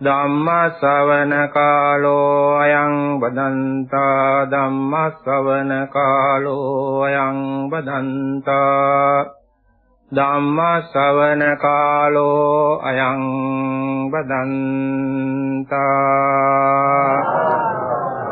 ධම්ම ශ්‍රවණ කාලෝ අයං බදන්තා ධම්ම ශ්‍රවණ කාලෝ අයං බදන්තා ධම්ම ශ්‍රවණ කාලෝ අයං බදන්තා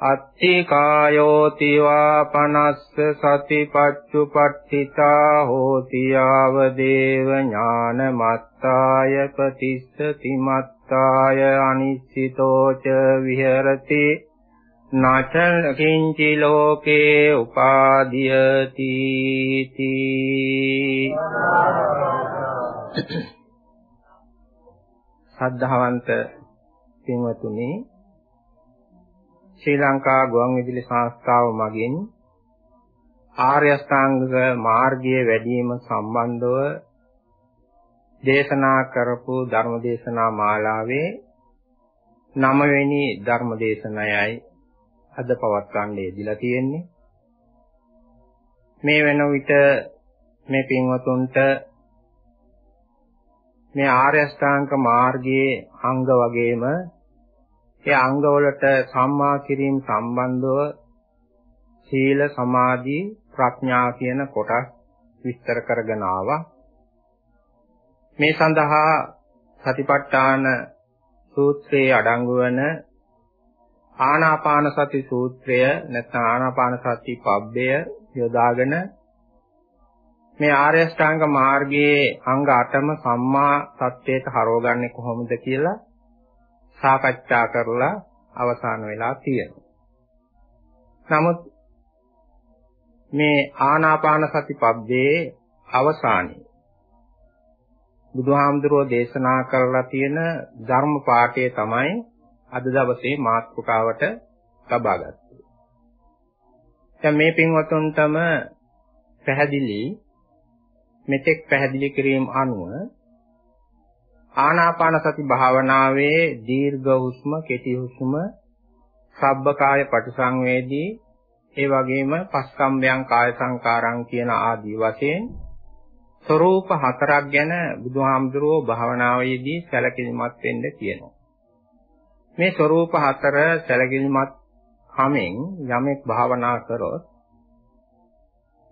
අත්ති කායෝති වා පනස්ස සතිපච්චුපට්ඨිතා හෝති ආව දේව ඥානමත්තාය ප්‍රතිස්සති මත්තාය අනිශ්චිතෝ ච විහෙරති නච කිංචි ලෝකේ උපාදීයති සද්ධාවන්ත පින්වතුනි ශ්‍රී ලංකා ගුවන්විදුලි සංස්ථාව මගින් ආර්ය අෂ්ටාංග මාර්ගයේ වැඩිම සම්බන්ධව දේශනා කරපු ධර්ම දේශනා මාලාවේ නවවෙනි ධර්ම දේශනයයි අද පවත්වන්න යෙදিলা තියෙන්නේ. මේ වෙන විට මේ පින්වතුන්ට මේ ආර්ය අෂ්ටාංග මාර්ගයේ අංග වගේම ඒ අංගවලට සම්මා කිරීම සම්බන්ධව සීල සමාධි ප්‍රඥා කියන කොටස් විස්තර කරගෙන ආවා. මේ සඳහා සතිපට්ඨාන සූත්‍රයේ අඩංගු වන ආනාපාන සති සූත්‍රය නැත්නම් ආනාපාන සති පබ්බය යොදාගෙන මේ ආර්ය ශ්‍රාංග මාර්ගයේ අංග 8ම සම්මා සත්‍යයට හරවගන්නේ කොහොමද කියලා සාකච්ඡා කරලා අවසන් වෙලා තියෙනවා. නමුත් මේ ආනාපාන සති පබ්බේ අවසානයේ බුදුහාමුදුරෝ දේශනා කරලා තියෙන ධර්ම පාඨය තමයි අද දවසේ මාතෘකාවට ලබා ගත්තේ. දැන් මේ පින්වතුන්ටම පැහැදිලි මෙතෙක් පැහැදිලි කිරීම අනුව ආනාපාන සති භාවනාවේ දීර්ඝ හුස්ම, කෙටි හුස්ම, සබ්බකාය පටිසංවේදී, ඒ වගේම පස්කම්බයන් කාය සංකාරං කියන ආදී වශයෙන් ස්වરૂප හතරක් ගැන බුදුහාමුදුරුවෝ භාවනාවේදී සැලකිලිමත් වෙන්න කියනවා. මේ ස්වરૂප හතර සැලකිලිමත් කමෙන් යමෙක් භාවනා කරොත්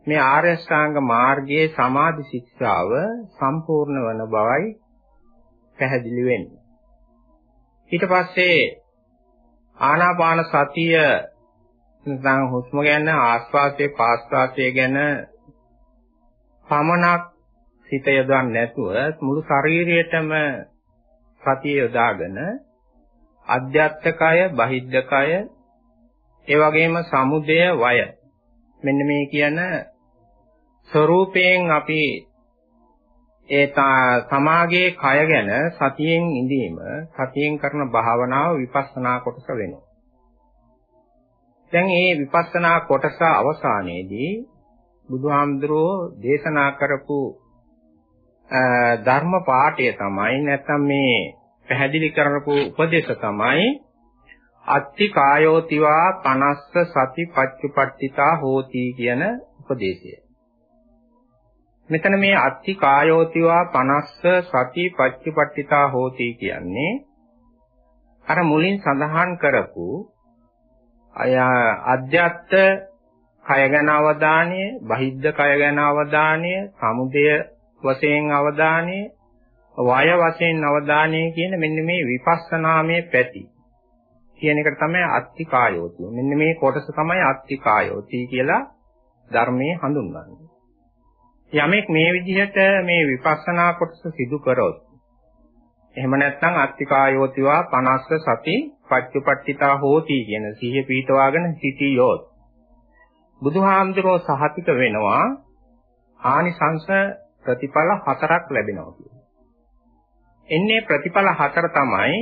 මේ ආර්ය ශ්‍රාංග මාර්ගයේ සමාධි ශික්ෂාව සම්පූර්ණ වන බවයි පැහැදිලි වෙන්නේ. ඊට පස්සේ ආනාපාන සතිය නැත්නම් හුස්ම ගැන ආස්වාදයේ පාස්වාදයේ ගැන පමණක් සිත යොදන්නේ නැතුව මුළු ශරීරයටම සතිය යොදාගෙන අධ්‍යාත්මකය බහිද්ධකය ඒ වගේම සමුදය වය මෙන්න මේ කියන ස්වરૂපයෙන් අපි ඒ සමාගයේ කය ගැන සතියෙන් ඉඳීම සතියෙන් කරන භාවනාව විපස්සනා කොටස වෙනවා. දැන් මේ විපස්සනා කොටස අවසානයේදී බුදුහාමුදුරුවෝ දේශනා කරපු ධර්ම පාඨය තමයි නැත්නම් මේ පැහැදිලි කරපු උපදේශ තමයි අත්ති කායෝතිවා 50 සති පච්චුපට්ඨිතා හෝති කියන උපදේශය. මෙතන මේ අත්ති කායෝතිවා 50 සති පච්චපට්ඨිතා හෝති කියන්නේ අර මුලින් සඳහන් කරපු අය අධ්‍යත්ත කය ගැන අවධානය, බහිද්ධ කය ගැන අවධානය, සමුදය වශයෙන් අවධානය, වය වශයෙන් අවධානය කියන මෙන්න මේ විපස්සනාමේ පැති කියන එක තමයි අත්ති කායෝති. මෙන්න මේ කොටස තමයි අත්ති කායෝති කියලා ධර්මයේ හඳුන්වන්නේ. යමෙක් මේ විදිහට මේ විපස්සනා කොටස සිදු කරොත් එහෙම නැත්නම් අත්තිකායෝතිවා 50 සති පච්චුපට්ඨිතා හෝති කියන සිහිය පිහිටවාගෙන සිටියොත් බුදුහාමුදුරෝ සහතික වෙනවා ආනිසංස ප්‍රතිඵල හතරක් ලැබෙනවා කියන්නේ. එන්නේ ප්‍රතිඵල හතර තමයි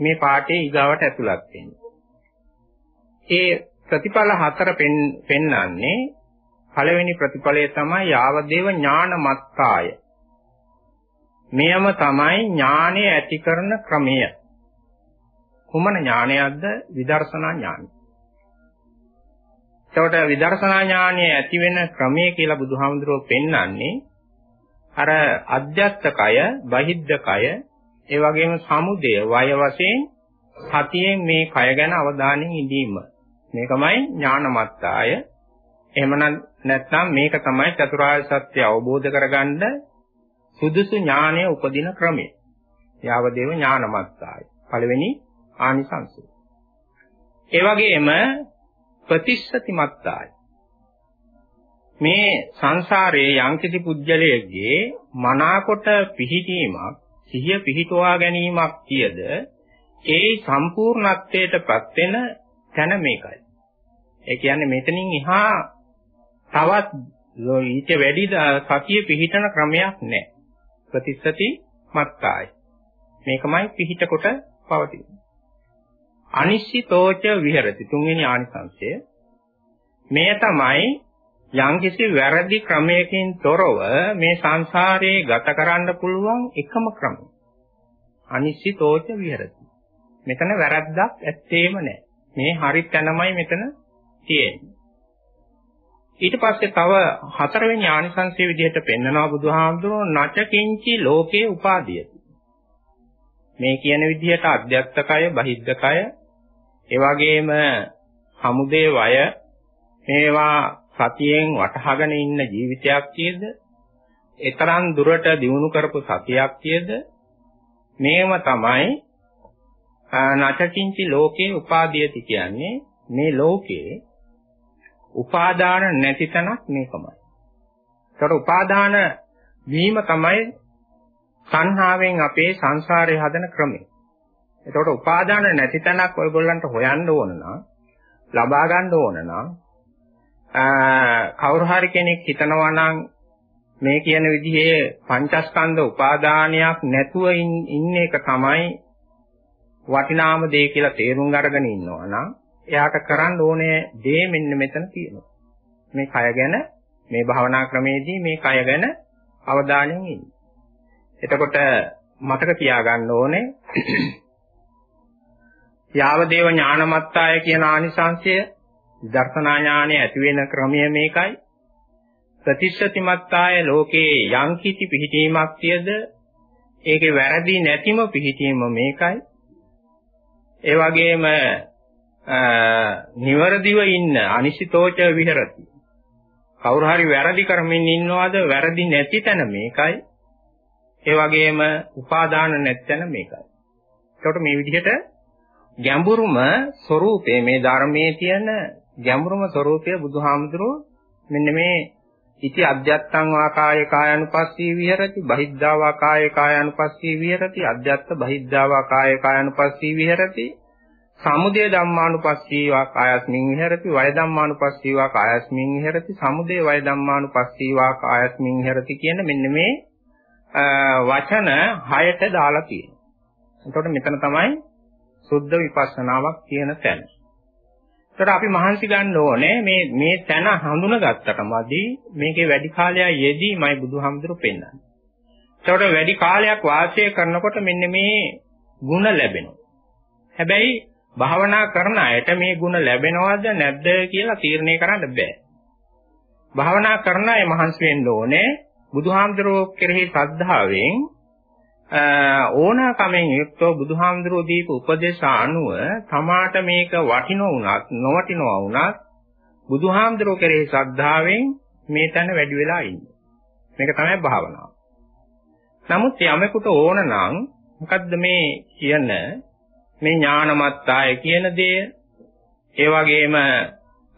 මේ පාඩේ ඊගාවට ඇතුළත් වෙන්නේ. ඒ ප්‍රතිඵල හතර පෙන්වන්නේ පළවෙනි ප්‍රතිඵලය තමයි යාවදේව ඥානමත්තාය. මෙයම තමයි ඥානය ඇති කරන ක්‍රමය. කුමන ඥානයක්ද? විදර්ශනා ඥානය. එතකොට විදර්ශනා ඥානය ඇති වෙන ක්‍රමය කියලා බුදුහාමුදුරුවෝ පෙන්වන්නේ අර අධ්‍යත්තකය, බහිද්ධකය, ඒ වගේම සමුදය වය වශයෙන් සතියෙන් මේ කය ගැන අවධානයෙන් ඉඳීම. මේකමයි ඥානමත්තාය. එහෙමනම් නැත්නම් මේක තමයි චතුරාර්ය සත්‍ය අවබෝධ කරගන්න සුදුසු ඥානය උපදින ක්‍රමය. යාවදේව ඥානමත්තාය. පළවෙනි ආනිසංසය. ඒ වගේම ප්‍රතිස්සතිමත්තාය. මේ සංසාරයේ යම්කිසි පුජ්‍යලයේගේ මනාකොට පිහිටීමක් සිහිය පිහිටුවා ගැනීමක් කියද ඒ සම්පූර්ණත්වයටපත් වෙන තැන මේකයි. ඒ කියන්නේ මෙතනින් එහා තවත් ඊට වැඩි සතිය පිහිටන ක්‍රමයක් නැහැ. ප්‍රතිස්සති මත්තායි. මේකමයි පිහිට කොට පවතින්නේ. අනිශ්චිතෝච විහෙරති තුන්වෙනි ආනිසංශය. මෙය තමයි යම්කිසි වැරදි ක්‍රමයකින් තොරව මේ සංසාරේ ගත කරන්න පුළුවන් එකම ක්‍රමය. අනිශ්චිතෝච විහෙරති. මෙතන වැරද්දක් ඇත්තේම නැහැ. මේ හරි තැනමයි මෙතන තියෙන්නේ. ඊට පස්සේ තව හතරවෙනි ආනිසංසයේ විදිහට පෙන්නනවා බුදුහාමුදුරුවෝ නචකින්චි ලෝකේ උපාදීයති. මේ කියන විදිහට අධ්‍යත්තකය බහිද්ධකය ඒ වගේම සමුදේ වය මේවා සතියෙන් වටහාගෙන ඉන්න ජීවිතයක් කියද? ඒතරම් දුරට දිනු කරපු සතියක් කියද? මේව තමයි නචකින්චි ලෝකේ උපාදීයති කියන්නේ මේ ලෝකේ උපාදාන නැති තැනක් මේකමයි. ඒතර උපාදාන වීම තමයි සංහාවෙන් අපේ සංසාරය හදන ක්‍රමය. එතකොට උපාදාන නැති තැනක් ඔයගොල්ලන්ට හොයන්න ඕන නම් ලබා ගන්න ඕන නම් කවුරු හරි කෙනෙක් හිතනවා නම් මේ කියන විදිහේ පංචස්කන්ධ උපාදානයක් නැතුව ඉන්න එක තමයි වටිනාම දේ කියලා තේරුම් අරගෙන ඉන්නවා නම් එයාට කරන්න ඕනේ දේ මෙන්න මෙතන තියෙනවා. මේ කය ගැන මේ භාවනා ක්‍රමේදී මේ කය ගැන අවධානයෙන් ඉන්න. එතකොට මතක තියාගන්න ඕනේ යාවදේව ඥානමත්තාය කියන ආනිසංශය දර්ශනා ඥානය ඇති වෙන ක්‍රමය මේකයි. ප්‍රතිශතිමත්තාය ලෝකේ යංකිති පිහිටීමක් තියද ඒකේ වැරදි නැතිම පිහිටීම මේකයි. ඒ වගේම නිවරදිව ඉන්න අනිසිතෝච විහෙරති. කවුරු හරි වැරදි කරමින් ඉන්නවද? වැරදි නැති තැන මේකයි. ඒ වගේම උපාදාන නැත්තන මේකයි. එතකොට මේ විදිහට ගැඹුරුම ස්වરૂපයේ මේ ධර්මයේ තියෙන ගැඹුරුම ස්වરૂපය බුදුහාමුදුරුව මෙන්න මේ ඉති අධ්‍යත්තං වාකාය කායනුපස්සී විහෙරති බහිද්ධා වාකාය කායනුපස්සී විහෙරති අධ්‍යත්ත බහිද්ධා වාකාය කායනුපස්සී විහෙරති සමුදය ධම්මානුපස්සී වාකායස්මින් විහෙරති වය ධම්මානුපස්සී වාකායස්මින් විහෙරති සමුදය වය ධම්මානුපස්සී වාකායස්මින් විහෙරති කියන මෙන්න මේ වචන හයට දාලා තියෙනවා. එතකොට මෙතන තමයි සුද්ධ විපස්සනාවක් කියන තැන. ඒතර අපි මහන්සි ගන්න ඕනේ මේ මේ තැන හඳුනගත්තට මදි මේකේ වැඩි කාලයක් යෙදීමයි බුදුහාමුදුරු පෙන්වන්නේ. ඒතකොට වැඩි කාලයක් වාසය කරනකොට මෙන්න මේ ಗುಣ ලැබෙනවා. හැබැයි භාවනා කරන අයට මේ ಗುಣ ලැබෙනවද නැද්ද කියලා තීරණය කරන්න බෑ. භාවනා කරන අය මහන්සි වෙන්න ඕනේ බුදුහාමුදුරුවෝ කෙරෙහි ශ්‍රද්ධාවෙන් ඕනාකමෙන් යුක්තව බුදුහාමුදුරුවෝ දීපු උපදේශ අනුව තමාට මේක වටිනව වුණත් නොවටිනවා වුණත් බුදුහාමුදුරුවෝ කෙරෙහි ශ්‍රද්ධාවෙන් මේ තැන වැඩි වෙලා ඉන්නේ. මේක තමයි භාවනාව. නමුත් යමෙකුට ඕන නම් මොකද්ද මේ කියන මේ ඥානමත්තාය කියන දේ ඒ වගේම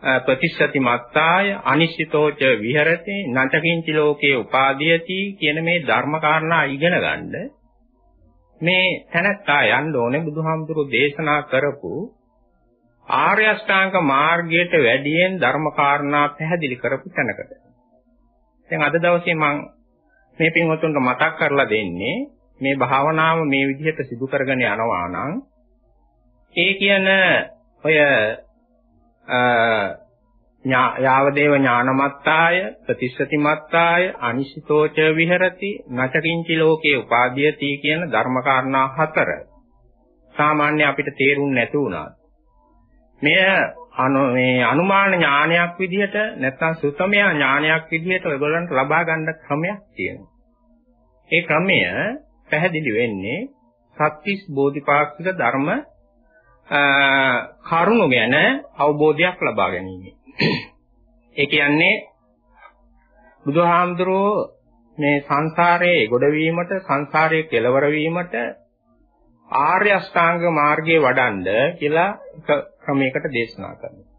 ප්‍රතිශති මත්තාය අනිශ්චිතෝච විහෙරති නචකින්චි ලෝකේ උපාදීයති කියන මේ ධර්ම කාරණා ඉගෙන ගන්න මේ තැනත්තා යන්න ඕනේ බුදුහාමුදුරුවෝ දේශනා කරපු ආර්ය අෂ්ටාංග මාර්ගයට වැඩියෙන් ධර්ම කාරණා පැහැදිලි කරපු තැනකට. දැන් අද දවසේ මම මේ පින්වතුන්ට මතක් කරලා දෙන්නේ මේ භාවනාව මේ විදිහට සිදු කරගෙන යනවා නම් ඒ කියන ඔය යාවදේව ඥානමත්තාය ප්‍රතිශතිමත්තාය අනිසිතෝච විහෙරති නචකින්චි ලෝකේ උපාදීයති කියන ධර්මකාරණා හතර සාමාන්‍ය අපිට තේරුම් නැති වුණා. මෙය අනු මේ අනුමාන ඥානයක් විදිහට නැත්නම් සුතමය ඥානයක් විදිහට ඔයගොල්ලන්ට ලබා ගන්න ක්‍රමයක් තියෙනවා. ඒ ක්‍රමය පැහැදිලි වෙන්නේ සත්‍තිස් බෝධිපාක්ෂික ධර්ම කරුණු ගැන අවබෝධයක් ලබා ගැනීම. ඒ කියන්නේ බුදුහාමුදුරුවෝ මේ සංසාරයේ ගොඩවීමට සංසාරයේ කෙලවර වීමට ආර්ය අෂ්ටාංග මාර්ගයේ වඩන්ඩ කියලා එක ක්‍රමයකට දේශනා කරනවා.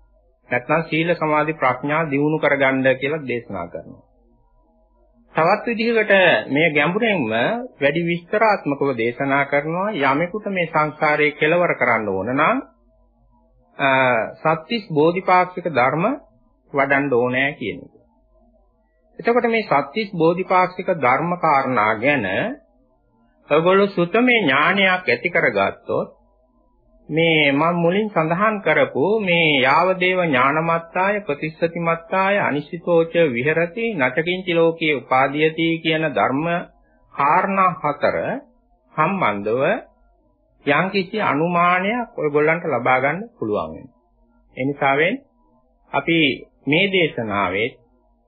නැත්නම් සීල සමාධි ප්‍රඥා දියුණු කරගන්න කියලා දේශනා කරනවා. තවත් විදිහකට මේ ගැඹුරෙන්ම වැඩි විස්තරාත්මකව දේශනා කරනවා යමෙකුට මේ සංසාරයේ කෙලවර කරන්න ඕන නම් සත්‍තිස් බෝධිපාක්ෂික ධර්ම වඩන්න ඕනෑ කියන එක. එතකොට මේ සත්‍තිස් බෝධිපාක්ෂික ධර්ම කාරණා ගැන ඔයගොල්ලෝ සුතමේ ඥානයක් ඇති කරගත්තොත් මේ මම මුලින් සඳහන් කරපු මේ යාවදේව ඥානමත්තාය ප්‍රතිස්සතිමත්තාය අනිශ්චිතෝච විහෙරති නචකින්චි ලෝකේ උපාදීයති කියන ධර්ම කාරණා හතර සම්බන්ධව යම්කිසි අනුමානයක් ඔයගොල්ලන්ට ලබා ගන්න පුළුවන් වෙනවා. ඒ නිසාවෙන් අපි මේ දේශනාවේ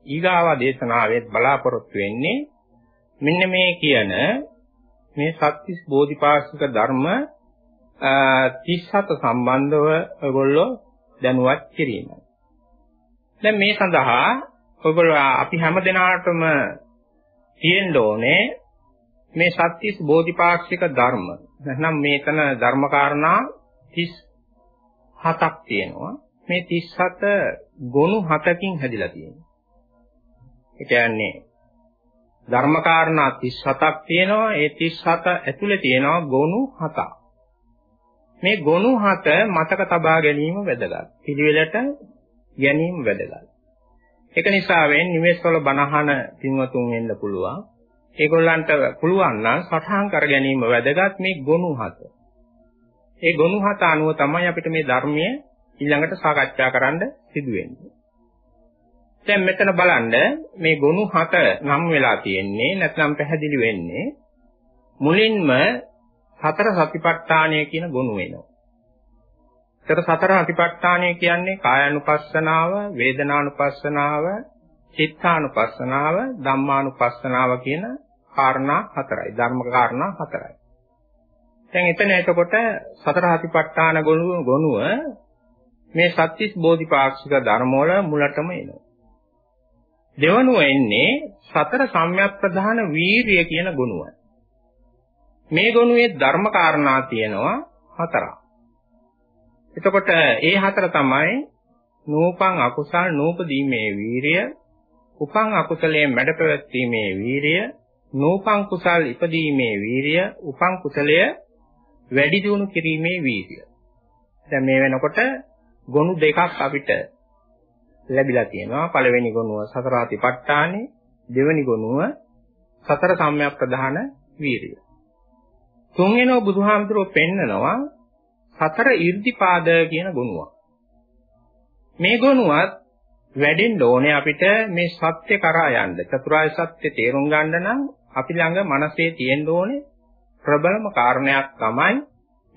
ඊගාව දේශනාවෙත් බලාපොරොත්තු වෙන්නේ මෙන්න මේ කියන මේ සත්‍තිස් බෝධිපාක්ෂික ධර්ම 37 සම්බන්ධව ඔයගොල්ලෝ දැනුවත් කිරීමයි. දැන් මේ සඳහා ඔයගොල්ලෝ අපි හැම දිනාටම තියෙන්න ඕනේ මේ සත්‍තිස් බෝධිපාක්ෂික ධර්ම. එහෙනම් මේතන ධර්ම කාරණා 37ක් තියෙනවා. මේ 37 ගොනු 7කින් හැදිලා තියෙනවා. ඒ කියන්නේ ධර්ම කාරණා 37ක් තියෙනවා. ඒ 37 ඇතුලේ තියෙනවා ගොනු 7ක්. මේ ගොනු හත මතක තබා ගැනීම වැදගත්. පිළිවෙලට ගැනීම වැදගත්. ඒක නිසා වෙන් නිවෙස්වල බණහන පින්වතුන් වෙන්න පුළුවන්. ඒගොල්ලන්ට පුළුවන් නම් සටහන් කර ගැනීම වැදගත් මේ ගොනු හත. ඒ ගොනු හත අනුව තමයි අපිට මේ ධර්මයේ ඊළඟට සාකච්ඡා කරන්න සිදු වෙන්නේ. දැන් මෙතන බලන්න මේ ගොනු හත නම් වෙලා තියෙන්නේ නැත්නම් පැහැදිලි වෙන්නේ මුලින්ම සතර සතිපට්ඨානය කියන ගුණ වෙනවා. ඒතර සතර සතිපට්ඨානය කියන්නේ කායानुපස්සනාව, වේදනානුපස්සනාව, චිත්තානුපස්සනාව, ධම්මානුපස්සනාව කියන කාරණා හතරයි. ධර්ම කාරණා හතරයි. දැන් එතන එතකොට සතර සතිපට්ඨාන ගුණුව මේ සත්‍තිස් බෝධිපාක්ෂික ධර්ම වල මුලටම එනවා. දෙවනුව එන්නේ සතර සම්‍යක් ප්‍රධාන වීරිය කියන ගුණුවයි. මේ ගොනුවේ ධර්ම කාරණා තියෙනවා හතරක්. එතකොට ඒ හතර තමයි නූපං අකුසල් නූපදීමේ වීරිය, උපං අකුසලයේ මැඩ පැවැත්ීමේ වීරිය, නූපං කුසල් ඉපදීමේ වීරිය, උපං කුසලය වැඩි දියුණු කිරීමේ වීරිය. දැන් මේ වෙනකොට ගොනු දෙකක් අපිට ලැබිලා තියෙනවා. පළවෙනි ගොනුව සතර අතිපට්ඨානෙ, දෙවෙනි ගොනුව සතර සම්‍යක් ප්‍රධාන වීරිය. තුන්වෙනෝ බුදුහාමුදුරුවෝ පෙන්නනවා සතර 이르දිපාද කියන ගුණුවක්. මේ ගුණුවත් වැඩෙන්න ඕනේ අපිට මේ සත්‍ය කරා යන්න. චතුරාර්ය සත්‍ය තේරුම් ගන්න නම් අපි ළඟ මනසේ තියෙන්න ඕනේ ප්‍රබලම කාරණයක් තමයි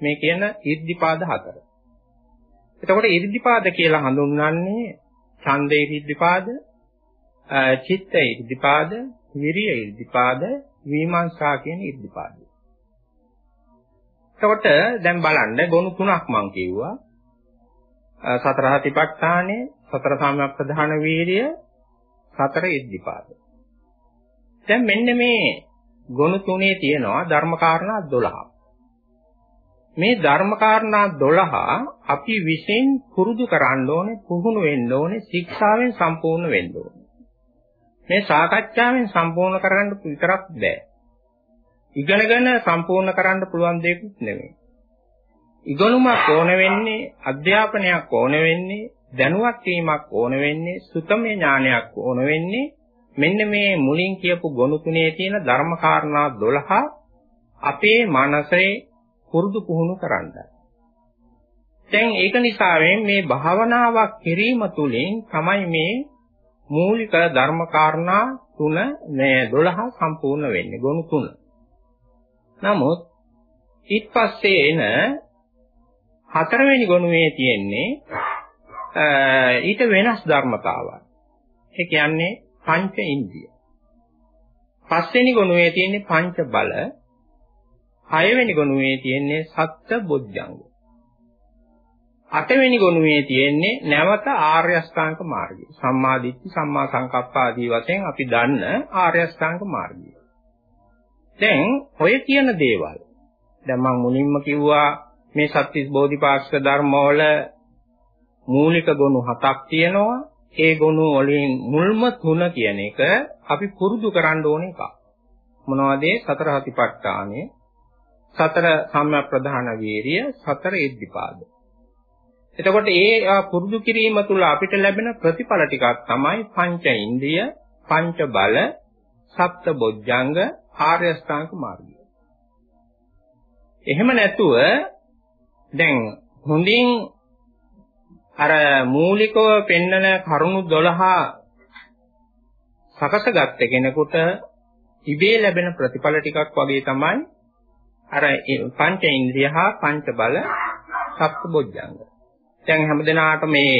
මේ කියන ඉද්ධිපාද හතර. එතකොට ඉද්ධිපාද කියලා හඳුන්වන්නේ ඡන්දේ ඉද්ධිපාද, චිත්ත ඉද්ධිපාද, විරිය ඉද්ධිපාද, විමර්ශා කියන ඉද්ධිපාද. එතකොට දැන් බලන්න ගොනු තුනක් මම කිව්වා. සතර හතිපට්ඨානෙ, සතර සම්‍යක් ප්‍රධාන වීර්ය, සතර ඉද්ධිපාද. දැන් මෙන්න මේ ගොනු තුනේ තියෙනවා ධර්මකාරණා 12. මේ ධර්මකාරණා 12 අපි විසින් පුරුදු කරන්න ඕනේ, පුහුණු වෙන්න ඕනේ, ශික්ෂාවෙන් සම්පූර්ණ වෙන්න ඕනේ. මේ සාකච්ඡාවෙන් සම්පූර්ණ කරගන්න විතරක් බෑ. ඉගෙනගෙන සම්පූර්ණ කරන්න පුළුවන් දෙයක් නෙමෙයි. ඉගෙනුමක් ඕන වෙන්නේ අධ්‍යාපනයක් ඕන වෙන්නේ දැනුවත් වීමක් ඕන වෙන්නේ සුතමේ ඥානයක් ඕන වෙන්නේ මෙන්න මේ මුලින් කියපු ගොනු තුනේ තියෙන ධර්ම කාරණා 12 අපේ මනසේ පුරුදු පුහුණු කරන්නයි. දැන් ඒක නිසා මේ භාවනාවක් කිරීම තුළින් තමයි මේ මූලික ධර්ම කාරණා තුන මේ 12 සම්පූර්ණ වෙන්නේ ගොනු තුන. නමුත් ඊට පස්සේ එන හතරවෙනි ගොනුවේ තියෙන්නේ ඊට වෙනස් ධර්මතාවක්. ඒ කියන්නේ පංච ඉන්ද්‍රිය. පස්වෙනි ගුණයේ තියෙන්නේ පංච බල. හයවෙනි ගුණයේ තියෙන්නේ සත්ත්‍ය බොජ්ජංග. අටවෙනි ගුණයේ තියෙන්නේ නැවත ආර්ය අෂ්ටාංග මාර්ගය. සම්මා දිට්ඨි, සම්මා සංකප්ප ආදී වශයෙන් අපි දන්න ආර්ය අෂ්ටාංග මාර්ගය. දැන් ඔය කියන දේවල් දැන් මම මුලින්ම කිව්වා මේ සත්‍විස් බෝධිපාක්ෂික ධර්ම වල මූලික ගුණ හතක් තියෙනවා. ඒ ගුණ වලින් මුල්ම තුන කියන එක අපි පුරුදු කරන්න ඕන එකක්. මොනවද සතර හතිපට්ඨානය, සතර සම්‍යක් ප්‍රධාන වීරිය, සතර ඉද්ධිපාද. එතකොට ඒ පුරුදු කිරීම තුළ අපිට ලැබෙන ප්‍රතිඵල ටිකක් තමයි පංච ඉන්ද්‍රිය, පංච බල, සප්ත බොජ්ජංග, ආර්ය අෂ්ටාංග මාර්ගය. එහෙම නැතුව දැන් හොඳින් අර මූලිකව පෙන්නන කරුණු 12 සකසගත්ත කෙනෙකුට ඉබේ ලැබෙන ප්‍රතිඵල ටිකක් වගේ තමයි අර පංච ඉන්ද්‍රිය හා පංච බල සප්ත බොජ්ජංග. දැන් හැමදෙනාට මේ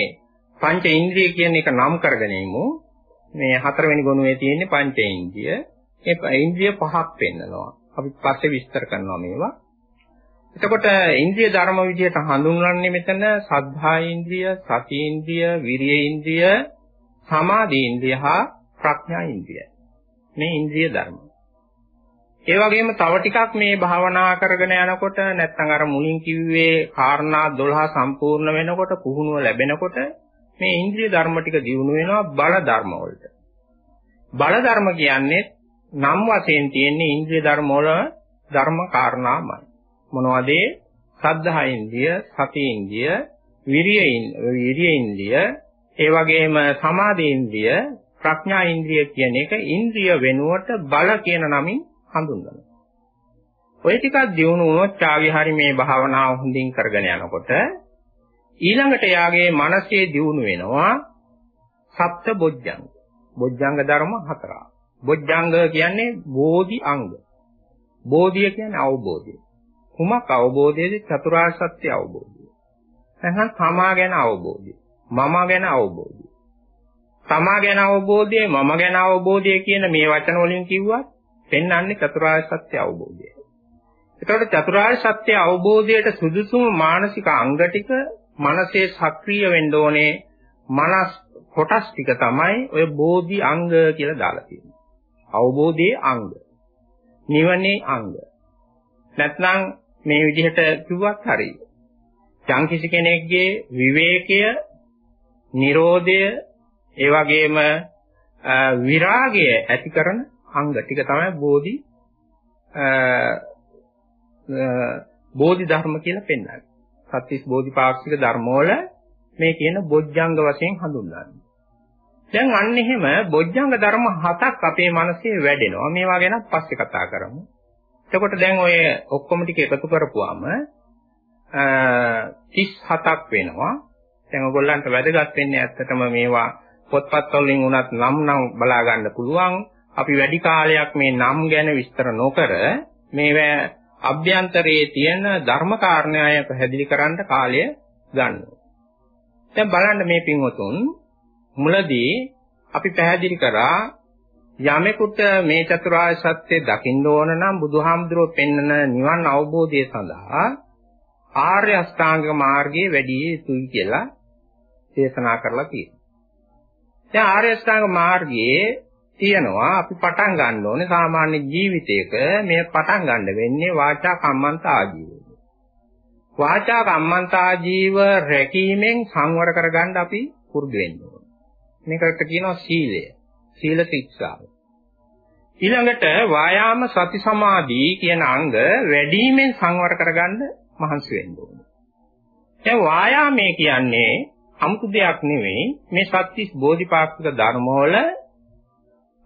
පංච ඉන්ද්‍රිය කියන එක නම් කරගෙන ඉමු. මේ හතරවෙනි ගුණයේ තියෙන්නේ පංච ඉන්ද්‍රිය. ඒ ඉන්ද්‍රිය පහක් පෙන්නනවා. අපි පස්සේ විස්තර කරනවා මේවා. එතකොට ඉන්ද්‍රිය ධර්ම විදියට හඳුන්වන්නේ මෙතන සද්ධා ඉන්ද්‍රිය, සති ඉන්ද්‍රිය, විරිය ඉන්ද්‍රිය, සමාධි ඉන්ද්‍රිය හා ප්‍රඥා ඉන්ද්‍රිය. මේ ඉන්ද්‍රිය ධර්ම. ඒ වගේම තව ටිකක් මේ භාවනා කරගෙන යනකොට නැත්නම් අර මුලින් කිව්වේ කාරණා 12 සම්පූර්ණ වෙනකොට පුහුණුව ලැබෙනකොට මේ ඉන්ද්‍රිය ධර්ම ටික දියුණු වෙනවා බල ධර්ම වලට. බල ධර්ම කියන්නේ නම් වශයෙන් තියෙන ඉන්ද්‍රිය ධර්ම වල ධර්ම කාරණාමයි. මොනවද සද්ධා ඉන්ද්‍රිය, සති ඉන්ද්‍රිය, විරිය විරිය ඉන්ද්‍රිය, ඒ වගේම සමාධි ඉන්ද්‍රිය, ප්‍රඥා ඉන්ද්‍රිය කියන එක ඉන්ද්‍රිය වෙනුවට බල කියන නමින් හඳුන්වනවා. ඔය ටිකක් දියුණු වුණොත් ආගේ හරි මේ භාවනාව හොඳින් කරගෙන යනකොට ඊළඟට යාගේ මනසේ දියුණු වෙනවා සප්ත බොජ්ජංග. බොජ්ජංග ධර්ම හතරක්. බොජ්ජංග කියන්නේ බෝධි අංග. බෝධිය කියන්නේ අවබෝධය. කුමක් අවබෝධයේද චතුරාර්ය සත්‍ය අවබෝධය. නැත්නම් තමා ගැන අවබෝධය. මම ගැන අවබෝධය. තමා ගැන අවබෝධය, මම ගැන අවබෝධය කියන මේ වචන වලින් කිව්වත් පෙන්වන්නේ චතුරාර්ය සත්‍ය අවබෝධය. එතකොට චතුරාර්ය සත්‍ය අවබෝධයට සුදුසුම මානසික අංග ටික මනසේ සක්‍රිය වෙන්න ඕනේ. මනස් කොටස් ටික තමයි ඔය බෝධි අංග කියලා දාලා තියෙන්නේ. අවබෝධයේ අංග. නිවනේ අංග. නැත්නම් මේ විදිහට කිව්වත් හරියි. යම් කිසි කෙනෙක්ගේ විවේකය, Nirodhaය, ඒ වගේම විරාගය ඇති කරන අංග ටික තමයි බෝධි බෝධි ධර්ම කියලා පෙන්වන්නේ. සත්‍විස් බෝධිපාක්ෂික ධර්මවල මේ කියන බොජ්ජංග වශයෙන් හඳුන්වන්නේ. දැන් අන්න එහෙම බොජ්ජංග ධර්ම හතක් අපේ මනසේ වැඩෙනවා. මේවා ගැන පස්සේ කතා කරමු. එතකොට දැන් ඔය ඔක්කොම ටික එකතු කරපුවාම 37ක් වෙනවා. දැන් ඔයගොල්ලන්ට වැදගත් වෙන්නේ ඇත්තටම මේවා පොත්පත් වලින් උනත් නම් නම් බලා ගන්න පුළුවන්. අපි වැඩි කාලයක් මේ නම් ගැන විස්තර නොකර මේවා අභ්‍යන්තරයේ තියෙන ධර්ම කාරණාය පැහැදිලි කරන්න කාලය ගන්නවා. දැන් බලන්න මේ පින්වතුන් මුලදී අපි පැහැදිලි කරා යමෙකුට මේ චතුරාර්ය සත්‍ය දකින්න ඕන නම් බුදුහාමුදුරුවෝ පෙන්වන නිවන් අවබෝධය සඳහා ආර්ය අෂ්ටාංග මාර්ගයේ වැඩි යුතුයි කියලා දේශනා කරලා තියෙනවා. දැන් ආර්ය අෂ්ටාංග මාර්ගයේ තියෙනවා අපි පටන් ගන්න ඕනේ සාමාන්‍ය ජීවිතයක මේ පටන් ගන්න වෙන්නේ වාචා කම්මන්ත ආජීවය. වාචා කම්මන්ත ආජීව රැකීමෙන් සංවර කරගන්න අපි පුරුදු වෙන්න ඕනේ. මේකට කියනවා සීලය. සීල ශික්ෂාව. ඊළඟට වායාම සති සමාධි කියන අංග වැඩිමෙන් සංවර කරගන්න මහන්සි වෙන්න ඕනේ. දැන් වායාමයේ කියන්නේ 아무තු දෙයක් නෙවෙයි මේ සත්‍තිස් බෝධිපාක්ෂික ධර්මවල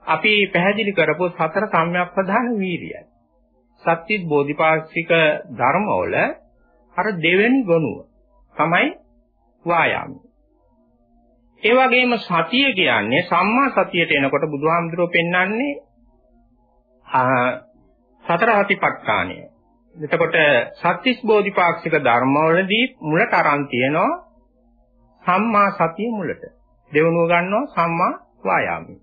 අපි පැහැදිලි කරපු සතර සම්‍යක් ප්‍රධාන වීරියයි. සත්‍තිස් බෝධිපාක්ෂික ධර්මවල අර දෙවෙනි ගුණුව තමයි වායාමය. ඒ වගේම සතිය කියන්නේ සම්මා සතියට එනකොට බුදුහාමුදුරුවෝ පෙන්වන්නේ සතර හතිපට්ඨානය. එතකොට සත්‍තිස් බෝධිපාක්ෂික ධර්මවලදී මුලට aran තියෙනවා සම්මා සතිය මුලට. දෙවනුව ගන්නවා සම්මා වායාමය.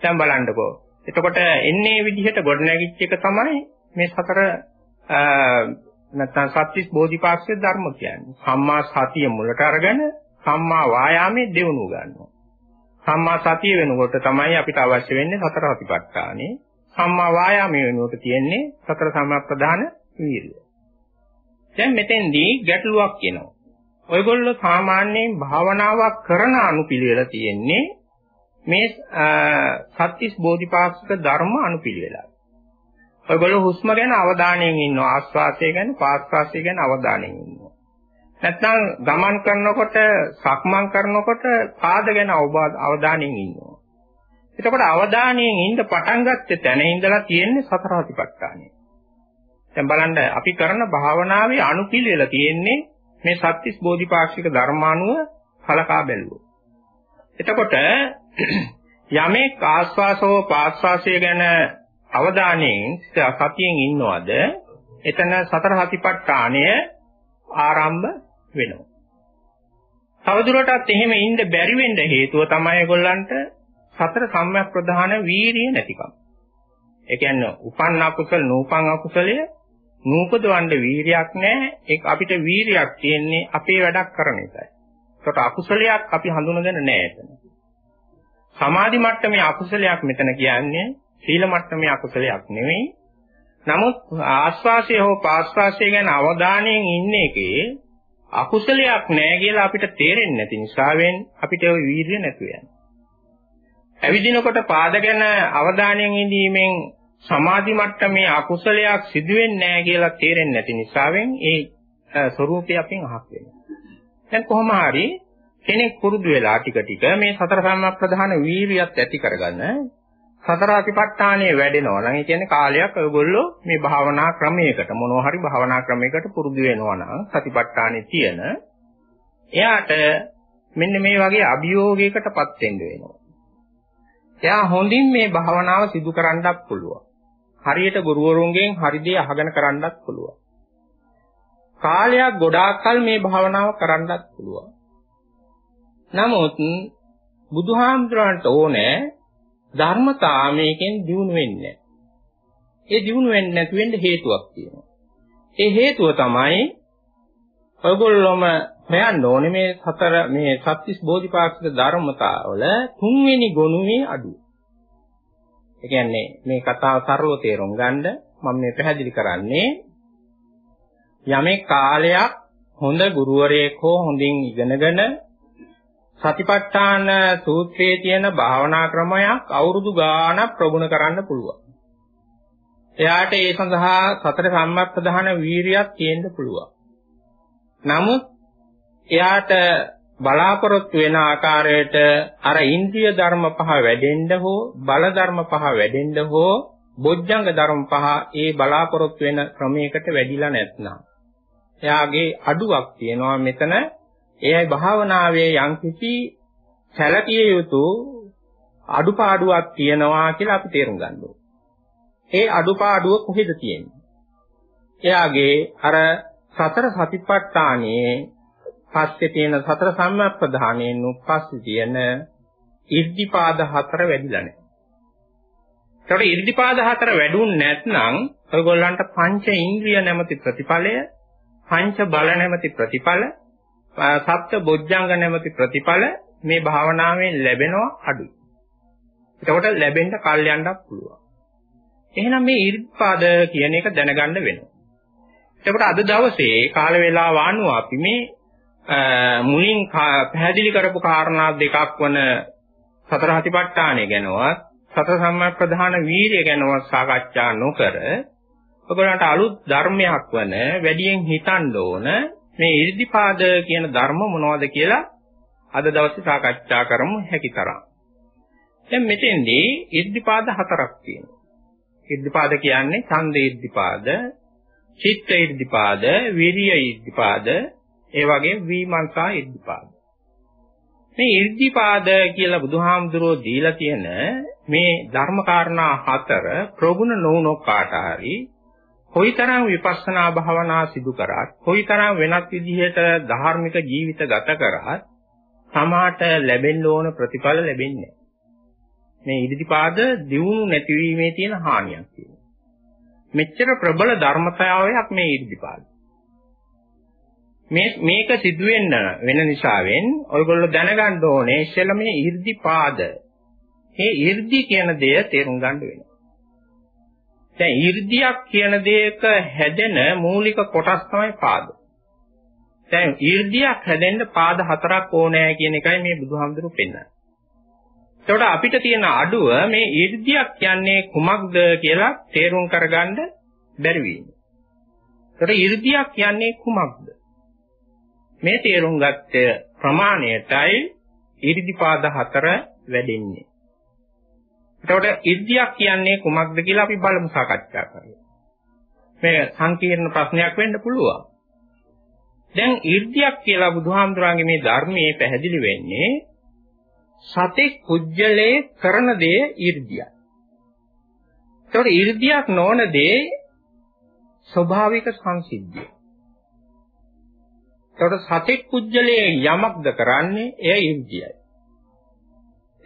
දැන් බලන්නකෝ. එතකොට එන්නේ විදිහට ගොඩනැගිච්ච එක තමයි මේ සතර නැත්නම් සත්‍තිස් බෝධිපාක්ෂික ධර්ම කියන්නේ. සම්මා සතිය මුලට අරගෙන සම්මා වායාමයේ දෙවනුව ගන්නවා. සම්මා සතිය වෙනකොට තමයි අපිට අවශ්‍ය වෙන්නේ සතර අතිපට්ඨානේ. සම්මා වායාමයේ වෙනුවට තියෙන්නේ සතර සම්ප්‍රදාන වීර්යය. දැන් මෙතෙන්දී ගැටලුවක් එනවා. ඔයගොල්ලෝ සාමාන්‍යයෙන් භාවනාවක් කරන අනුපිළිවෙල තියෙන්නේ මේ සත්‍තිස් බෝධිපාක්ෂික ධර්ම අනුපිළිවෙලයි. ඔයගොල්ලෝ හුස්ම ගැන අවධානයෙන් ඉන්නවා ආස්වාසය ගැන පාස්වාසය ගැන අවධානයෙන් ඉන්නවා. නැත්නම් ගමන් කරනකොට සක්මන් කරනකොට පාද ගැන අවධානයෙන් ඉන්නවා. එතකොට අවධානයෙන් ඉන්න පටන් ගත්තේ තැන ඉඳලා තියෙන්නේ සතර අතිපට්ඨානය. දැන් බලන්න අපි කරන භාවනාවේ අනුපිළිවෙල තියෙන්නේ මේ සත්‍තිස් බෝධිපාක්ෂික ධර්මානුව කලකා බැලුවොත්. එතකොට යමෙක් ආස්වාසව පාස්වාසය ගැන අවධානයෙන් සතියෙන් ඉන්නවද එතන සතර හතිපට්ඨානය ආරම්භ වෙනවා. තවදුරටත් එහෙම ඉන්න බැරි වෙන්න හේතුව තමයි ඒගොල්ලන්ට සතර සම්‍යක් ප්‍රධාන වීරිය නැතිකම. ඒ කියන්නේ උපන්න අකුසල නූපන් අකුසලය නූපදවන්න වීරියක් නැහැ. ඒක අපිට වීරියක් තියෙන්නේ අපේ වැඩක් කරන එකයි. ඒකට අකුසලයක් අපි හඳුනගෙන නැහැ එතන. සමාධි මට්ටමේ අකුසලයක් මෙතන කියන්නේ සීල මට්ටමේ අකුසලයක් නෙවෙයි. නමුත් ආස්වාසය හෝ පාස්වාසය ගැන අවධානයෙන් ඉන්න එකේ අකුසලයක් නැහැ කියලා අපිට තේරෙන්නේ නැති නිසාවෙන් අපිට ඒ වීර්ය නැතු වෙනවා. ඇවිදිනකොට පාද ගැන අවධානයෙන් ඉඳීමෙන් සමාධි මට්ටමේ අකුසලයක් සිදු වෙන්නේ නැහැ කියලා තේරෙන්නේ නැති නිසාවෙන් ඒ ස්වરૂපය අපෙන් අහක් වෙනවා. දැන් කොහොම හරි කෙනෙක් පුරුදු වෙලා ටික ටික මේ සතර සම්මා ප්‍රධාන වීර්යයත් ඇති කරගන්න සතර අතිපට්ඨානයේ වැඩෙනවා නම් ඒ කියන්නේ කාලයක් ඔයගොල්ලෝ මේ භාවනා ක්‍රමයකට මොනවා හරි භාවනා ක්‍රමයකට පුරුදු වෙනවා නම් සතිපට්ඨානේ තියෙන එයාට මෙන්න මේ වගේ අභියෝගයකටපත් වෙන්න වෙනවා. එයා හොඳින් මේ භාවනාව සිදු කරන්නත් පුළුවන්. හරියට ගුරුවරුන්ගෙන් හරි දේ අහගෙන කරන්නත් පුළුවන්. කාලයක් ගොඩාක් කල මේ භාවනාව කරන්නත් පුළුවන්. නමුත් බුදුහාමුදුරන්ට ඕනේ ධර්මතා මේකෙන් දිනු වෙන්නේ ඒ දිනු වෙන්නේ නැති වෙන්න හේතුවක් තියෙනවා. ඒ හේතුව තමයි ඔයගොල්ලෝම හොයන්න ඕනේ මේ සතර මේ සත්‍තිස් බෝධිපාක්ෂික ධර්මතාවල තුන්වෙනි ගුණුවේ අඩුව. ඒ කියන්නේ මේ කතාව සරලව තේරුම් ගන්න මම මේ පැහැදිලි කරන්නේ යමේ කාලයක් හොඳ ගුරුවරයෙක් හෝ හොඳින් ඉගෙනගෙන සතිපට්ඨාන සූත්‍රයේ තියෙන භාවනා ක්‍රමයක් අවුරුදු ගාණක් ප්‍රගුණ කරන්න පුළුවන්. එයාට ඒ සඳහා සතර සම්මප්පදාන වීරියක් තියෙන්න පුළුවන්. නමුත් එයාට බලාපොරොත්තු වෙන ආකාරයට අර ඉන්ද්‍රිය ධර්ම පහ වැඩෙන්න හෝ බල ධර්ම පහ වැඩෙන්න හෝ බොජ්ජංග ධර්ම පහ ඒ බලාපොරොත්තු වෙන ක්‍රමයකට වැඩිලා නැත්නම් එයාගේ අඩුවක් තියෙනවා මෙතන එයයි භාවනාවේ යම්කිසි සැලකිය යුතු අඩුපාඩුවක් තියෙනවා කියලා අපි තේරුම් ගන්න ඒ අඩුපාඩුව කොහෙද තියෙන්නේ? එයාගේ අර සතර සතිපට්ඨානයේ පස්සේ තියෙන සතර සම්මප්පදානයෙන් උපස්සේ තියෙන ඉර්ධිපාද හතර වැඩිලා නැහැ. ඒකට ඉර්ධිපාද හතර වැඩුන් නැත්නම් ඔයගොල්ලන්ට පංච ඉන්ද්‍රිය නැමැති ප්‍රතිඵලය, පංච බල නැමැති ප්‍රතිඵල, සත්‍ය බොජ්ජංග නැමැති ප්‍රතිඵල මේ භාවනාවෙන් ලැබෙනවා අඩුයි. එතකොට ලැබෙන්න කල් යන්නත් පුළුවන්. එහෙනම් මේ ඉර්ධිපාද කියන එක දැනගන්න වෙනවා. එතකොට අද දවසේ කාල වේලාව අනුව අපි මේ මුලින් පැහැදිලි කරපු කාරණා දෙකක් වන සතර හතිපට්ඨානය ගැනවත් සතර සම්‍යක් ප්‍රධාන වීර්ය ගැන සාකච්ඡා නොකර ඔයගොල්ලන්ට අලුත් ධර්මයක් වන වැඩියෙන් හිතන්න ඕන මේ ඉර්ධිපාද කියන ධර්ම මොනවද කියලා අද දවසේ සාකච්ඡා කරමු හැකි තරම්. දැන් මෙතෙන්දී ඉර්ධිපාද හතරක් තියෙනවා. ඉර්ධිපාද කියන්නේ ඡන්දේ ඉර්ධිපාද, චිත්ත ඉර්ධිපාද, විරිය ඉර්ධිපාද, ඒ වගේම විමර්ශා ඉර්ධිපාද. මේ ඉර්ධිපාද කියලා බුදුහාමුදුරෝ දීලා තියෙන මේ ධර්ම කාරණා හතර ප්‍රගුණ නොවුනෝ කාට හරි කොයිතරම් විපස්සනා භාවනා සිදු කරත් කොයිතරම් වෙනත් විදිහට ධාර්මික ජීවිත ගත කරත් තමාට ලැබෙන්න ඕන ප්‍රතිඵල ලැබෙන්නේ මේ ඉදිරිපාද දියුණු නැතිවීමේ තියෙන හානියක් කියනවා. මෙච්චර ප්‍රබල ධර්මතාවයක් මේ ඉදිරිපාද. මේ මේක සිදු වෙන්න වෙන නිසාවෙන් ඔයගොල්ලෝ දැනගන්න ඕනේ ඉස්සෙල්ලා මේ ඉර්ධිපාද. මේ ඉර්ධි කියන දෙය තේරුම් ගන්න වෙනවා. දැන් 이르දියක් කියන දෙයක හැදෙන මූලික කොටස් තමයි පාද. දැන් 이르දියක් හැදෙන්න පාද හතරක් ඕනෑ කියන එකයි මේ බුදුහාමුදුරු පෙන්නන්නේ. එතකොට අපිට තියෙන අඩුව මේ 이르දියක් කියන්නේ කුමක්ද කියලා තේරුම් කරගන්න බැරි වීම. එතකොට 이르දියක් කියන්නේ කුමක්ද? මේ තේරුම් ගත්ත ප්‍රමාණයටයි 이르දි පාද හතර වැඩෙන්නේ. එතකොට ඉර්ධියක් කියන්නේ කුමක්ද කියලා අපි බලමු සාකච්ඡා කරමු. මේ සංකීර්ණ ප්‍රශ්නයක් වෙන්න පුළුවන්. දැන් ඉර්ධියක් කියලා බුදුහාමුදුරන්ගේ මේ ධර්මයේ පැහැදිලි වෙන්නේ සතෙක් කුජ්ජලේ කරන දේ ඉර්ධියක්. ඒතකොට ඉර්ධියක් නොවන දේ ස්වභාවික සංසිද්ධිය. ඒතකොට සතෙක් කුජ්ජලේ යමක්ද කරන්නේ එය ඉර්ධියයි.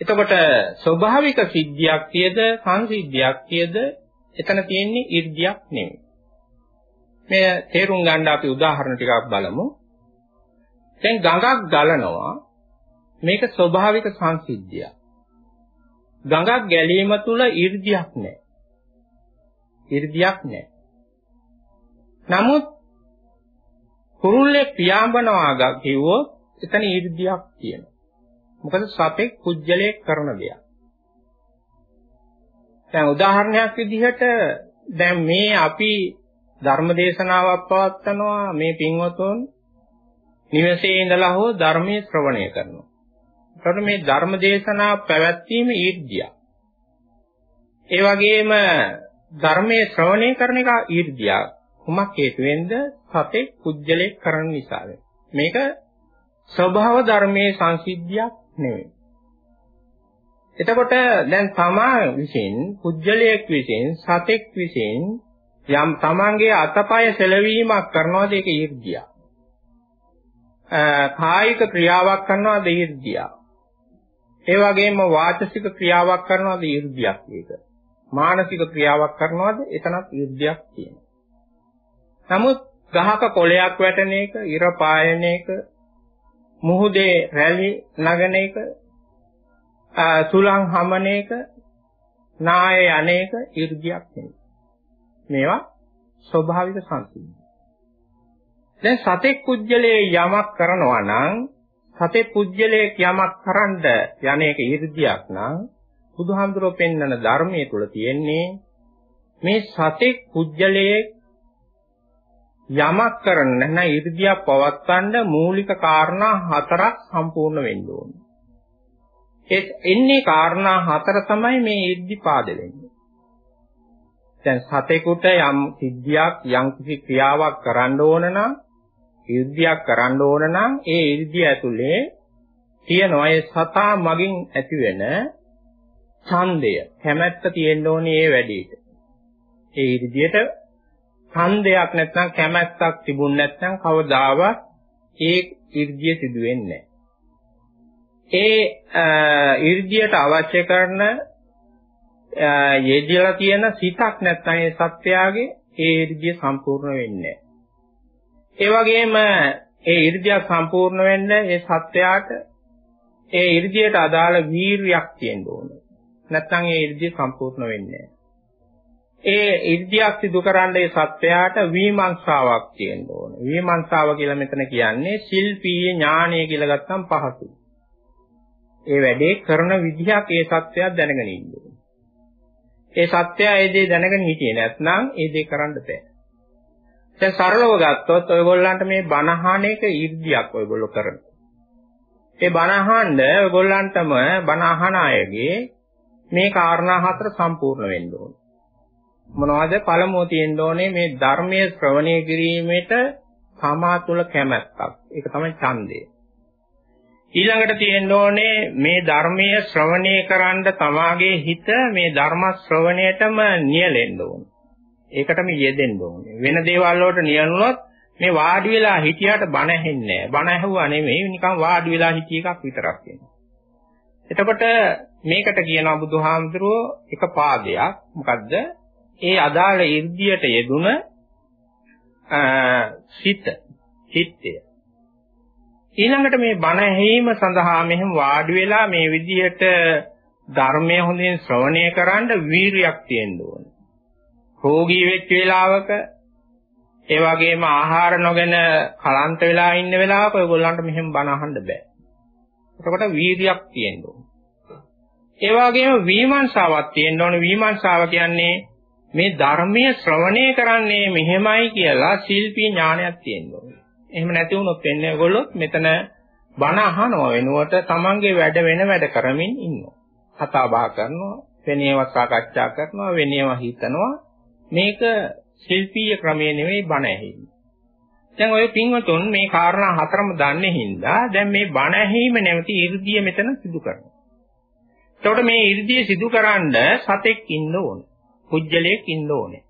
එතකොට ස්වභාවික සිද්ධියක් තියද සංසිද්ධියක් තියද එතන තියෙන්නේ ඉර්ධියක් නෙමෙයි. මේ තේරුම් ගන්න අපි උදාහරණ ටිකක් බලමු. දැන් ගඟක් ගලනවා මේක ස්වභාවික සංසිද්ධියක්. ගඟක් ගැලීම තුල ඉර්ධියක් නැහැ. ඉර්ධියක් නැහැ. නමුත් කුරුල්ලේ පියාඹනවා කිව්වොත් එතන ඉර්ධියක් තියෙනවා. මොකද සතෙක් කුජලයේ කරන දෙයක්. දැන් උදාහරණයක් විදිහට දැන් මේ අපි ධර්ම දේශනාවක් පවත්වනවා මේ පින්වතුන් නිවසේ ඉඳලා හෝ ධර්මයේ ශ්‍රවණය කරනවා. එතකොට මේ ධර්ම දේශනා පැවැත්වීම ඊර්ධිය. ඒ වගේම ධර්මයේ ශ්‍රවණය කරන එක ඊර්ධිය. කුමක් හේතුවෙන්ද? සතේ කුජලයේ කරන නිසා. මේක ස්වභාව ධර්මයේ සංසිද්ධියක් නෙවෙයි. එතකොට දැන් තමා විසින් කුජලයක් විසින් සතෙක් විසින් යම් තමන්ගේ අතපය සෙලවීමක් කරනවාද ඒක ඊර්ධිය. කායික ක්‍රියාවක් කරනවාද ඊර්ධිය. ඒ වගේම වාචසික ක්‍රියාවක් කරනවාද ඊර්ධියක් ඒක. මානසික ක්‍රියාවක් කරනවාද එතනත් ඊර්ධියක් තියෙනවා. නමුත් ගහක කොළයක් වැටෙන එක, ඉර පායන එක, මුහුදේ රැලි නගන එක, සුලං හමන එක, නාය අනේක ඊර්ධියක් නෙවෙයි. මේවා ස්වභාවික සංසිද්ධි. දැන් සතෙක් කුජලයේ යමක් කරනවා නම් සතේ පුජ්‍යලයක් යමක් කරන්න යන්නේක 이르දියක් නම් බුදුහාමුදුරුවෝ පෙන්වන ධර්මයේ තුල තියෙන්නේ මේ සතේ පුජ්‍යලයේ යමක් කරන්න නැත්නම් 이르දියක් පවත්වන්න මූලික කාරණා හතරක් සම්පූර්ණ වෙන්න ඕනේ. ඒ එන්නේ කාරණා හතර තමයි මේ ඉද්ධිපාද වෙන්නේ. දැන් සතෙකුට යම් සිද්ධියක් යම් කිසි ක්‍රියාවක් කරන්න ඕන නම් ඉර්ධියක් කරන්න ඕන නම් ඒ ඉර්ධිය ඇතුලේ තියෙනවා ඒ සතා මගින් ඇතිවෙන ඡන්දය කැමැත්ත තියෙන්න ඕනේ ඒ වැඩේට. ඒ ඉර්ධියට ඡන්දයක් නැත්නම් කැමැත්තක් තිබුණ නැත්නම් කවදාවත් ඒ irdiye සිදු වෙන්නේ ඒ irdiyeට අවශ්‍ය කරන යෙදලා තියෙන සිතක් නැත්නම් ඒ සත්‍යයගේ ඒ irdiye සම්පූර්ණ වෙන්නේ ඒ වගේම ඒ irdiya සම්පූර්ණ වෙන්න ඒ සත්‍යයට ඒ irdiyeට අදාළ වීරියක් තියෙන්න ඕනේ. නැත්නම් ඒ irdiye සම්පූර්ණ වෙන්නේ ඒ ඉර්ධියක් සිදු කරන්න ඒ සත්‍යයට විමර්ශාවක් තියෙන්න ඕන. විමර්ශාව කියලා මෙතන කියන්නේ ශිල්පීය ඥානය කියලා ගත්තම් පහසුයි. ඒ වැඩේ කරන විදිහක් ඒ සත්‍යයක් දැනගෙන ඉන්න ඒ සත්‍යය ඒ දේ දැනගෙන හිටියේ නැත්නම් ඒ දේ කරන්න බෑ. දැන් සරලව ගත්තොත් ඔයගොල්ලන්ට මේ බණහන එක ඊර්ධියක් ඔයගොල්ලෝ කරන. ඒ බණහන්න ඔයගොල්ලන්ටම බණහන අයගේ මේ කාරණා හතර සම්පූර්ණ වෙන්න ඕනේ. මොනවද? පළමුව තියෙන්න ඕනේ මේ ධර්මයේ ශ්‍රවණය කිරීමේට තමා තුළ කැමැත්තක්. ඒක තමයි ඡන්දය. ඊළඟට තියෙන්න ඕනේ මේ ධර්මයේ ශ්‍රවණය කරන්න තමාගේ හිත මේ ධර්ම ශ්‍රවණයටම නියැලෙන්න ඕනේ. ඒකටම යෙදෙන්න ඕනේ. වෙන දේවල් වලට නියලුනොත් මේ වාඩි වෙලා හිටියට බණ ඇහෙන්නේ නැහැ. බණ ඇහුවා නෙමෙයි නිකන් වාඩි වෙලා හිටිය එකක් විතරක් වෙනවා. එතකොට මේකට කියනවා බුදුහාමුදුරුවෝ එක පාදයක්. මොකද්ද? ඒ අදාළ 이르දියට යෙදුන සිත, චිත්තය. ඊළඟට මේ බණ ඇහිීම සඳහා මෙහෙම වාඩි වෙලා මේ විදිහට ධර්මය හොඳින් ශ්‍රවණය කරන්න වීරියක් තියෙන්න ඕනේ. රෝගී වෙච්ච වෙලාවක ඒ වගේම ආහාර නොගෙන කලන්ත වෙලා ඉන්න වෙලාවක ඔයගොල්ලන්ට මෙහෙම බණ අහන්න බෑ. එතකොට වීරියක් තියෙන්න ඕනේ. ඒ වගේම විමර්ශාවක් තියෙන්න ඕනේ. විමර්ශාව කියන්නේ මේ ධර්මයේ ශ්‍රවණය කරන්නේ මෙහෙමයි කියලා ශිල්පී ඥානයක් තියෙන්න ඕනේ. එහෙම නැති වුණොත් වෙන්නේ ඒගොල්ලොත් මෙතන බණ අහනවා වෙනුවට තමන්ගේ වැඩ වෙන වැඩ කරමින් ඉන්නවා. කතා බහ කරනවා, වෙනේවා සාකච්ඡා කරනවා, වෙනේවා හිතනවා. මේක ශිල්පීය ක්‍රමයේ නෙවෙයි බණ ඇහිීම. දැන් ඔය පින්වතුන් මේ කාරණා හතරම දන්නේ හින්දා දැන් මේ බණ ඇහිීම නැවති 이르දිය මෙතන සිදු කරනවා. එතකොට මේ 이르දිය සිදු කරන්න සතෙක් ඉන්න ඕනේ. පුජ්‍යලයක් ඉන්න ඕනේ.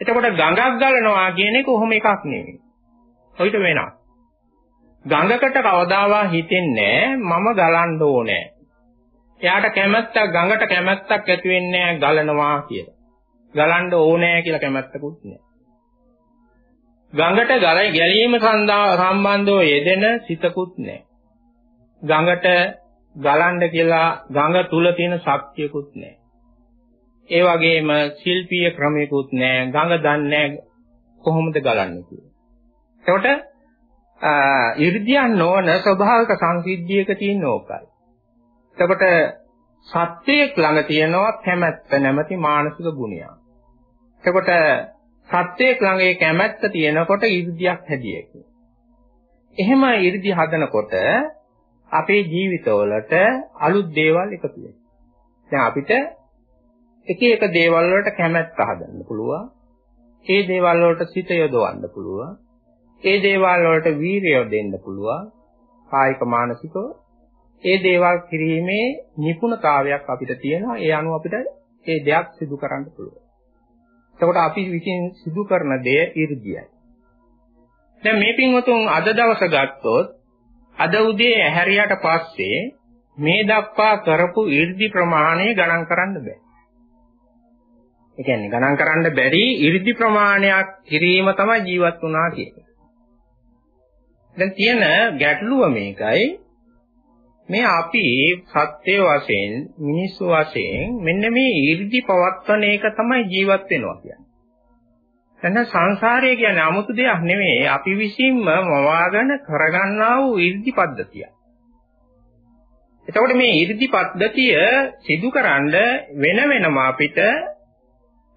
එතකොට ගඟක් ගලනවා කියන එක කොහොම එකක් නෙවෙයි. ඔයිට වෙනස්. ගඟකට කවදාවා හිතෙන්නේ මම ගලන්න ඕනේ. එයාට කැමැත්තක් ගඟට කැමැත්තක් ඇති වෙන්නේ ගලනවා කියලා. ගලන්න ඕනේ කියලා කැමැත්තකුත් නැහැ. ගඟට ගල ගැලීම සම්බන්ධව යෙදෙන සිතකුත් නැහැ. ගඟට ගලන්න කියලා ගඟ තුල තියෙන ශක්තියකුත් නැහැ. ඒ වගේම ශිල්පීය ක්‍රමයකුත් නැහැ. ගඟ දන්නේ කොහොමද ගලන්නේ කියලා. එතකොට ඉර්ධියන් නොවන ස්වභාවික සංසිද්ධියක තියෙන ඕකයි. එතකොට සත්‍යයක් ළඟ තියෙනවා කැමැත්ත නැමැති මානසික ගුණයක්. එතකොට සත්‍යයක් ළඟ ඒ කැමැත්ත තියෙනකොට ඉර්ධියක් හැදියෙක. එහෙම ඉර්ධි හදනකොට අපේ ජීවිතවලට අලුත් දේවල් එකතු වෙනවා. දැන් අපිට එක එක දේවල් වලට කැමැත්ත හදන්න පුළුවන්. ඒ දේවල් වලට සිත යොදවන්න පුළුවන්. ඒ දේවල් වලට වීරිය දෙන්න පුළුවන්. කායික මානසිකව ඒ දේවල් කිරීමේ නිපුණතාවයක් අපිට තියෙනවා. ඒ අනුව අපිට ඒ දෙයක් සිදු කරන්න පුළුවන්. එතකොට අපි විසින් සිදු කරන දේ 이르දියයි. දැන් මේ පින්වතුන් අද දවස ගත්තොත් අද උදේ ඇහැරියට පස්සේ මේ දක්වා කරපු 이르දි ප්‍රමාණය ගණන් කරන්න බෑ. ඒ කියන්නේ ගණන් කරන්න බැරි 이르දි ප්‍රමාණයක් කිරීම තමයි ජීවත් වුණා කියන්නේ. දැන් තියෙන ගැටලුව මේකයි මේ අපි සත්‍ය වශයෙන් මිනිස්සු වශයෙන් මෙන්න මේ 이르දි පවත්වන එක තමයි ජීවත් වෙනවා කියන්නේ. එතන සංසාරය කියන්නේ 아무තු දෙයක් නෙමෙයි අපි විසින්ම මවාගෙන කරගන්නා වූ 이르දි පද්ධතියක්. එතකොට මේ 이르දි පද්ධතිය සිදුකරන වෙන වෙනම අපිට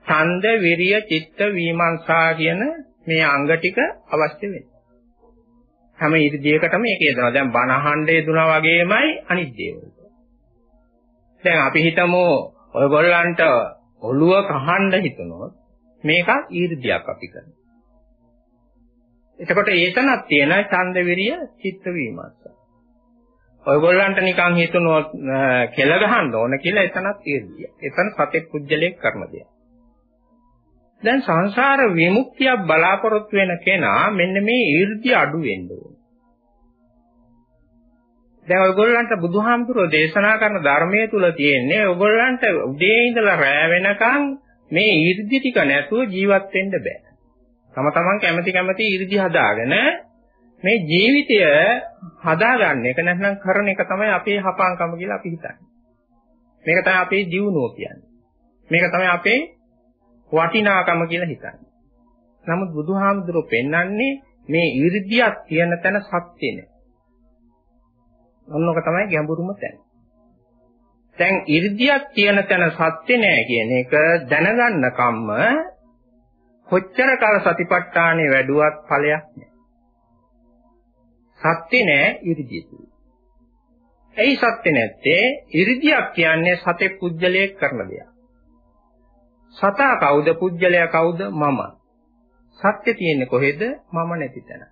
ඡන්ද, විරිය, චිත්ත, විමර්ශා කියන මේ අංග ටික අවශ්‍ය වෙනවා. හැම ඉරිදියකටම ඒක යදනවා. දැන් බණ අහන්න යදුනා වගේමයි අනිත් දේවල්. දැන් අපි හිතමු ඔයගොල්ලන්ට ඔළුව කහන්න හිතනොත් මේක ඊර්ධියක් අපි කරනවා. එතකොට ඒතනක් තියෙන ඡන්ද විරිය චිත්ත විමර්ශ. ඔයගොල්ලන්ට නිකන් හිතනොත් කෙල ගහන්න ඕන කියලා එතනක් ඊර්ධිය. එතන සතෙක් කුජලයක් කරන දෙයක්. දැන් සංසාර විමුක්තිය බලාපොරොත්තු වෙන කෙනා මෙන්න මේ ඊර්ධිය අඩු වෙන්න ඕන. දැන් ඔයගොල්ලන්ට බුදුහාමුදුරෝ දේශනා කරන ධර්මයේ තුල තියෙන්නේ ඔයගොල්ලන්ට උදේ ඉඳලා රැ වෙනකන් මේ ඊර්ධි ටික නැතුව ජීවත් වෙන්න බෑ. තම තමන් කැමති කැමති ඊර්ධි හදාගෙන මේ ජීවිතය හදාගන්න එක නැත්නම් කරන එක තමයි අපේ හපාංකම කියලා අපි හිතන්නේ. මේක තමයි අපේ ජීවණුව කියන්නේ. මේක තමයි අපේ වටිනාකම කියලා හිතන්නේ. නමුත් බුදුහාමුදුරුවෝ පෙන්වන්නේ මේ 이르දියක් තියෙන තැන සත්‍ය නේ. ඔන්නක තමයි ගැඹුරුම තැන. දැන් 이르දියක් තියෙන තැන සත්‍ය නෑ කියන එක දැනගන්න කම්ම කොච්චර කල සතිපට්ඨානේ වැඩුවත් ඵලයක් නෑ. සත්‍ය නෑ 이르දිය තුල. ඇයි සත්‍ය නැත්තේ? 이르දියක් කියන්නේ සතේ කුජලයේ කරන දෙයක්. සතා කවුද? පුජ්‍යලයා කවුද? මම. සත්‍ය තියෙන්නේ කොහෙද? මම නැති තැන.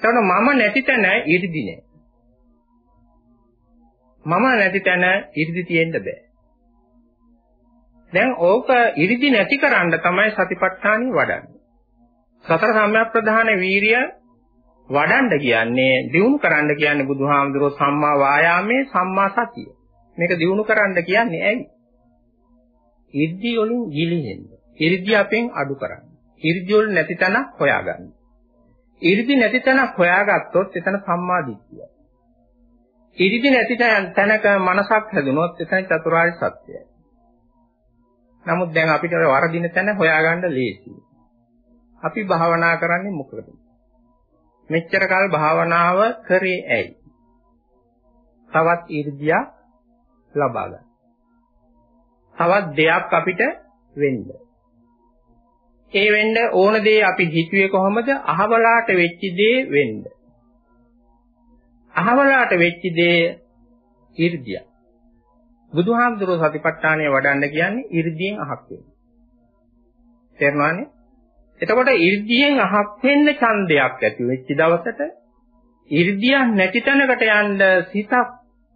එතකොට මම නැති තැන 이르දි නෑ. මම නැති තැන 이르දි තියෙන්න බෑ. දැන් ඕක 이르දි නැති කරන්න තමයි සතිපට්ඨානිය වඩන්නේ. සතර සම්‍යක් ප්‍රධාන වීරිය වඩන්න කියන්නේ දියුණු කරන්න කියන්නේ බුදුහාමුදුරුවෝ සම්මා වායාමයේ සම්මා සතිය. මේක දියුණු කරන්න කියන්නේ ඇයි? ඉර්ධි වලින් ගිලිහෙන්න. ඉර්ධි අපෙන් අඩු කරන්න. ඉර්ධි වල නැති තැනක් හොයාගන්න. ඉර්ධි නැති තැනක් හොයාගත්තොත් එතන සම්මා දිට්ඨිය. ඉරිදි නැති තැනක මනසක් හැදුනොත් එතන චතුරාර්ය සත්‍යයි. නමුත් දැන් අපිට වරදින තැන හොයාගන්න ලේසියි. අපි භාවනා කරන්නේ මොකද? මෙච්චර කල් භාවනාව කරේ ඇයි? තවත් 이르දියා ලබා ගන්න. තවත් දෙයක් අපිට වෙන්න. ඒ වෙන්න ඕන දේ අපි හිතුවේ කොහොමද? අහවලාට වෙච්ච දේ වෙන්න. අහවලාට වෙච්ච දේ 이르දිය. බුදුහාමුදුරුවෝ සතිපට්ඨානය වඩන්න කියන්නේ 이르දියෙන් අහක් වෙන්න. තේරුණානේ? එතකොට 이르දියෙන් අහක් වෙන්න ඡන්දයක් ඇති වෙච්ච දවසට 이르දියක් නැති තැනකට යන්න සිතක්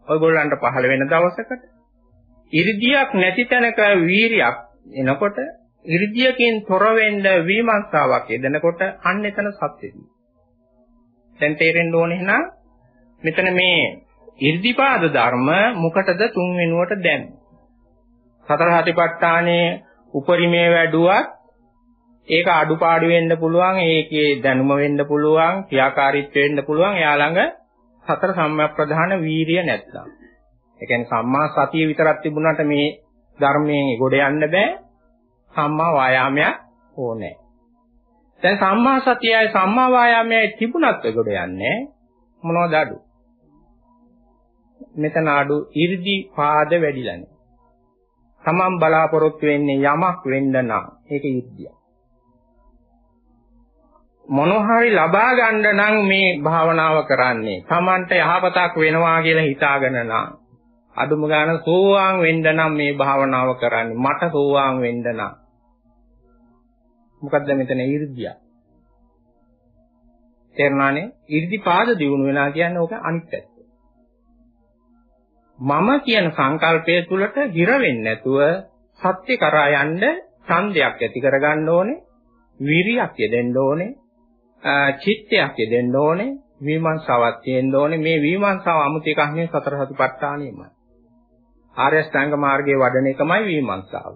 ඔයගොල්ලන්ට පහළ වෙන දවසකට ඉර්ධියක් නැති තැනක වීරියක් එනකොට ඉර්ධියකින් තොර වෙන්න විමර්ශාවක් එදෙනකොට අන්න එතන සත්‍යදී. දැන් තේරෙන්න ඕනේ නම් මෙතන මේ ඉර්ධිපාද ධර්ම මොකටද තුන් වෙනුවට දැන්. සතර හටිපට්ඨානේ උපරිමේ වැඩුවත් ඒක අඩුපාඩු වෙන්න පුළුවන් ඒකේ දැනුම වෙන්න පුළුවන් ක්‍රියාකාරීත්ව වෙන්න පුළුවන් එයා ළඟ සතර සම්‍යක් ප්‍රධාන වීරිය නැත්නම් ඒ කියන්නේ සම්මා සතිය විතරක් තිබුණාට මේ ධර්මයෙන් ගොඩ යන්න බෑ සම්මා වායාමයක් ඕනේ දැන් සම්මා සතියයි සම්මා වායාමයයි තිබුණත් ගොඩ යන්නේ මොනවද අඩු මෙතන අඩු 이르දි පාද වැඩිලා නැහැ. තමන් බලාපොරොත්තු වෙන්නේ යමක් වෙන්න නම් ඒක ඉර්ධිය. මොනෝhari ලබා ගන්න නම් මේ භාවනාව කරන්නේ. තමන්ට යහපතක් වෙනවා කියලා හිතාගෙන නම් අඩුම ගාන සෝවාන් වෙන්න නම් මේ භාවනාව කරන්නේ. මට සෝවාන් වෙන්න නම්. මොකද්ද මෙතන 이르දිය? තේරුණානේ? 이르දි පාද දියුණු වෙනවා කියන්නේ ඕක අනිත් පැත්ත. මම කියන සංකල්පය තුළට හිර වෙන්නේ නැතුව සත්‍ය කරා යන්න ඡන්දයක් ඇති කරගන්න ඕනේ. විරියක් යෙදෙන්න ඕනේ. චිත්තයක් යෙදෙන්න ඕනේ. විමර්ශාවක් තියෙන්න ඕනේ. මේ විමර්ශාව 아무ත එකක් නෙවෙයි සතර සතිපට්ඨානෙමයි. ආර්ය ශ්‍රාංග මාර්ගයේ වඩන එකමයි විමර්ශාව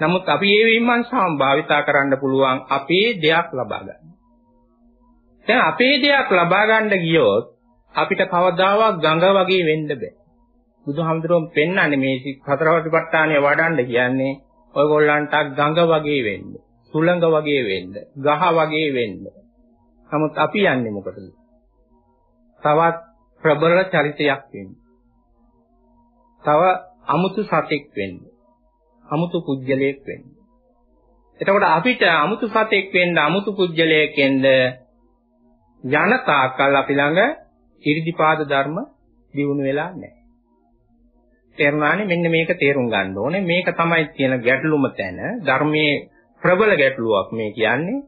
නමුත් අපි මේ විමර්ශාවම භාවිතා කරන්න පුළුවන් අපේ දෙයක් ලබා ගන්න දැන් අපේ දෙයක් ලබා ගන්න ගියොත් අපිට කවදාවත් ගඟ වගේ වෙන්න බෑ. බුදුහාමුදුරුවෝ පෙන්වන්නේ මේ සතරවටිපට්ඨානය වඩන්න කියන්නේ ඔයගොල්ලන්ට ගඟ වගේ වෙන්න, සුළඟ වගේ වෙන්න, ගහ වගේ වෙන්න. නමුත් අපි යන්නේ මොකටද? තවත් ප්‍රබල චරිතයක් වෙන්න. තව අමුතු සතෙක් වෙන්න. අමුතු පුජ්‍යලයක් වෙන්න. එතකොට අපිට අමුතු සතෙක් වෙන්න, අමුතු පුජ්‍යලයක් වෙන්න යන තාක්කල් අපි ළඟ ඉරිදිපාද ධර්ම දිනු වෙලා නැහැ. තේරුණානේ මෙන්න මේක තේරුම් ගන්න ඕනේ. මේක තමයි තියෙන ගැටලුම තැන. ධර්මයේ ප්‍රබල ගැටලුවක් මේ කියන්නේ.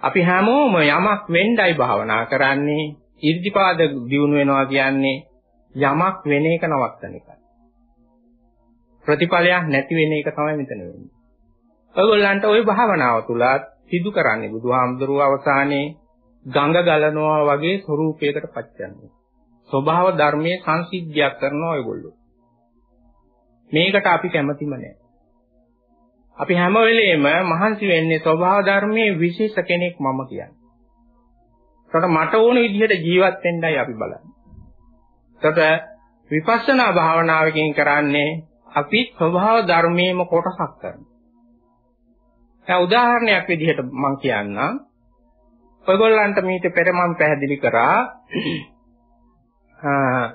අපි හැමෝම යමක් වෙන්නයි භාවනා කරන්නේ. ඉරිදිපාද දිනු වෙනවා කියන්නේ යමක් වෙන එක නවත්තන එකයි. ප්‍රතිඵලයක් නැති වෙන එක තමයි මෙතන වෙන්නේ. ඔයගොල්ලන්ට ওই භාවනාව තුල සිදු කරන්නේ බුදුහාමුදුරුව අවසානයේ ගඟ ගලනවා වගේ ස්වરૂපයකට පත්‍යන්නේ. ස්වභාව ධර්මයේ සංසිද්ධියක් කරනවා ඔයගොල්ලෝ. මේකට අපි කැමතිම නැහැ. අපි හැම වෙලෙම මහන්සි වෙන්නේ ස්වභාව ධර්මයේ විශේෂ කෙනෙක් මම කියන්නේ. ඒකට මට ඕන විදිහට ජීවත් වෙන්නයි අපි බලන්නේ. ඒකට විපස්සනා භාවනාවකින් කරන්නේ අපි ස්වභාව ධර්මයේම කොටසක් කරනවා. දැන් උදාහරණයක් විදිහට මම කියන්නම් ඔයගොල්ලන්ට මීට පෙර මම පැහැදිලි කරා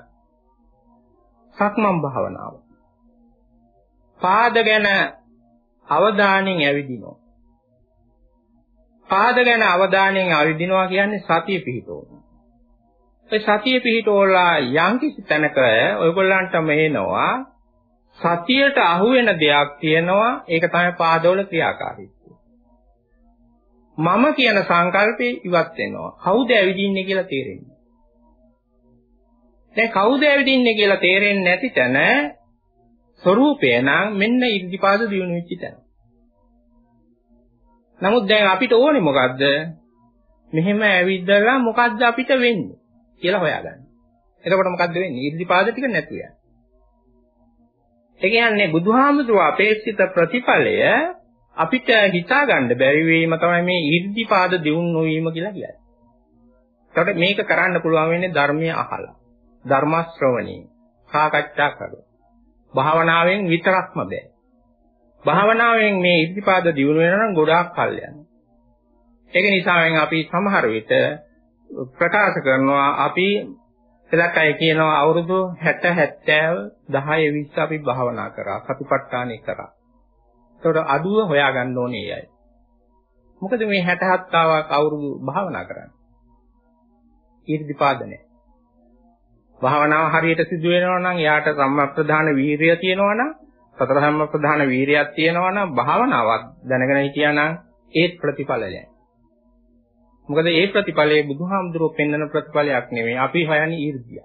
සක්මන් භාවනාව. පාද ගැන අවධානයෙන් ඇවිදිනවා. පාද ගැන අවධානයෙන් ඇවිදිනවා කියන්නේ සතිය පිහිටවනවා. ඒ සතිය පිහිටෝලා යම්කිසි තැනක ඔයගොල්ලන්ට මේනවා සතියට අහු වෙන දෙයක් තියෙනවා ඒක තමයි පාදවල ක්‍රියාකාරීත්වය. මම කියන සංකල්පේ ඉවත් වෙනවා. කවුද ඇවිදින්නේ කියලා තේරෙන්නේ. දැන් කවුද ඇවිදින්නේ කියලා තේරෙන්නේ නැති තැන ස්වરૂපය නම් මෙන්න ඉර්ධිපාද දියුණු වෙච්ච තැන. නමුත් දැන් අපිට ඕනේ මොකද්ද? මෙහෙම ඇවිදලා මොකද්ද අපිට වෙන්නේ කියලා හොයාගන්න. එතකොට මොකද්ද වෙන්නේ? ඉර්ධිපාද ටික නැතු යනවා. ඒ කියන්නේ බුදුහාමුදුරුව අපේක්ෂිත ප්‍රතිඵලය අපිට හිතා ගන්න බැරි වීම තමයි මේ ඉර්ධිපාද දියුණු නොවීම කියලා කියන්නේ. එතකොට මේක කරන්න පුළුවන් වෙන්නේ ධර්මයේ අහලා. ධර්ම ශ්‍රවණේ සාකච්ඡා කරලා. භාවනාවෙන් විතරක්ම බෑ. භාවනාවෙන් මේ ඉද්ධිපාද දියුණු වෙනවා නම් ගොඩාක් කල් යනවා. ඒක නිසාවෙන් අපි සමහර විට ප්‍රකාශ කරනවා අපි එලක් අය කියනවා අවුරුදු 60 70 10 20 අපි භාවනා කරා සතිපට්ඨානෙ කරා. ඒකට අඩුව හොයාගන්න ඕනේ අය. මොකද මේ 67ක් අවුරුදු භාවනා කරන්නේ. ඊර්ධිපාද නැහැ. භාවනාව හරියට සිදු වෙනවා නම් යාට සම්මප්‍රධාන වීරිය තියෙනවා නම් සතර සම්මප්‍රධාන වීරියක් තියෙනවා නම් භාවනාවක් දැනගෙන හිටියානම් ඒත් ප්‍රතිඵල නැහැ. මොකද ඒ ප්‍රතිඵලයේ බුදුහාමුදුරුවෝ පෙන්වන ප්‍රතිඵලයක් නෙමෙයි. අපි හොයන්නේ ඊර්ධිය.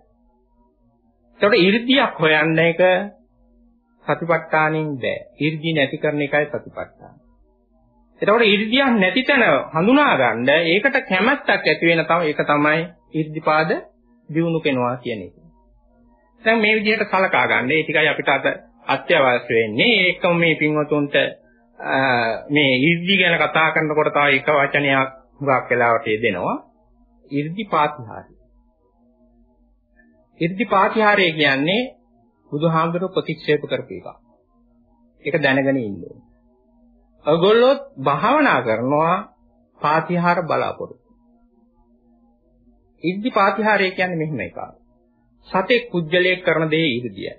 ඒකට ඊර්ධියක් හොයන්න එක සතිපට්ඨානින් බෑ. ඊර්ධිය නැති කරන එකයි සතිපට්ඨාන. එතකොට ඊර්ධියක් නැති තැන හඳුනා ගන්න ඒකට කැමැත්තක් ඇති වෙන තම ඒක තමයි ඊර්ධිපාද දියුණු කෙනවා කියන එක. දැන් මේ විදිහට සලකා ගන්න. ඒ ටිකයි අපිට අද අත්‍යවශ්‍ය වෙන්නේ. ඒකම මේ පින්වතුන්ට මේ ඉර්ධි ගැන කතා කරනකොට තව එක වචනයක් හුඟක් වෙලාවට දෙනවා. ඉර්ධි පාතිහාරය. ඉර්ධි පාතිහාරය කියන්නේ බුදුහාමුදුරුව ප්‍රතික්ෂේප කරපු එක. ඒක දැනගෙන ඉන්න ඕනේ. ඔයගොල්ලෝ භාවනා කරනවා පාතිහාර බලාපොරොත්තු ඉද්ධි පාතිහාරය කියන්නේ මෙහෙම එකක්. සතෙක් කුජලයක් කරන දේ ඉර්ධියයි.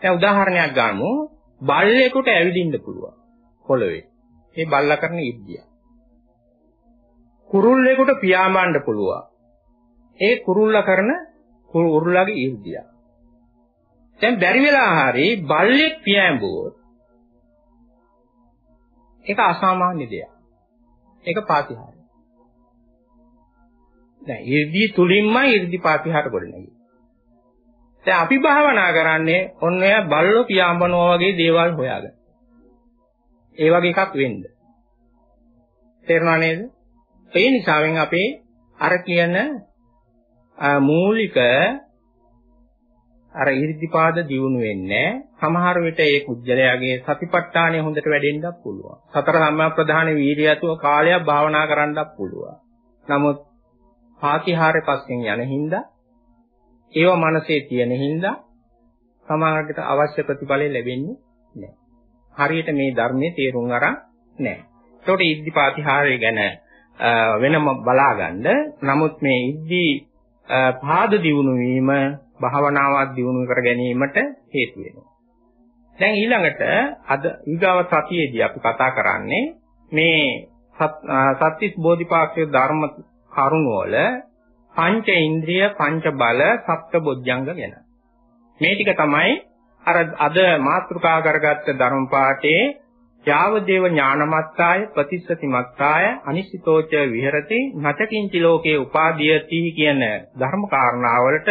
දැන් උදාහරණයක් ගන්නමු. බල්ලෙකුට ඇවිදින්න පුළුවන් පොළවේ. ඒ බල්ලා කරන ඉර්ධිය. කුරුල්ලෙකුට පියාඹන්න පුළුවන්. ඒ කුරුල්ලා කරන කුරුල්ලාගේ ඊර්ධිය. දැන් බැරි වෙලා හරි බල්ලෙක් පියාඹුවොත් ඒක අසාමාන්‍ය දෙයක්. ඒක පාතිහාරය. දැන් ඊර්ධිය තුලින්ම ඊර්ධි පාතිහාර ගොඩනැගෙන්නේ. දැන් අපි භාවනා කරන්නේ ඔන්න ඔය බල්ලෝ පියාඹනවා වගේ දේවල් හොයාගෙන. ඒ වගේ එකක් වෙන්න. තේරුණා නේද? ඒ නිසාවෙන් අපේ අර කියන මූලික අර 이르දිපාද දියුණු වෙන්නේ සමහර විට ඒ කුජලයාගේ සතිපට්ඨානය හොඳට වැඩෙන්නත් පුළුවන්. සතර සම්මා ප්‍රධාන වීර්යයතුව කාලයක් භාවනා කරන්නත් පුළුවන්. නමුත් පාතිහාරය පස්සෙන් යන හින්දා ඒව මනසේ තියෙන හින්දා සමාජයට අවශ්‍ය ප්‍රතිඵලය ලැබෙන්නේ නැහැ. හරියට මේ ධර්මයේ තේරුම් අරන් නැහැ. ඒකට ඉද්ධි පාතිහාරය ගැන වෙනම බලාගන්න. නමුත් මේ ඉද්ධි පාද දියුණු වීම භාවනාවක් දියුණු කර ගැනීමට හේතු වෙනවා. දැන් ඊළඟට අද ඊගාව සතියේදී අපි කතා කරන්නේ මේ සත්‍තිස් බෝධිපාක්ෂික ධර්ම කරුණවල පංච ඉන්ද්‍රිය පංච බල සප්ත බොජ්ජංග ගැන. මේ ටික තමයි අර අද මාතෘකා කරගත්ත ධර්ම පාඨයේ යාවදේව ඥානමත්තාය ප්‍රතිස්සති මත්තාය අනිසිතෝච විහෙරති නචකින්චි ලෝකේ උපාදීයති කියන ධර්ම කාරණාවලට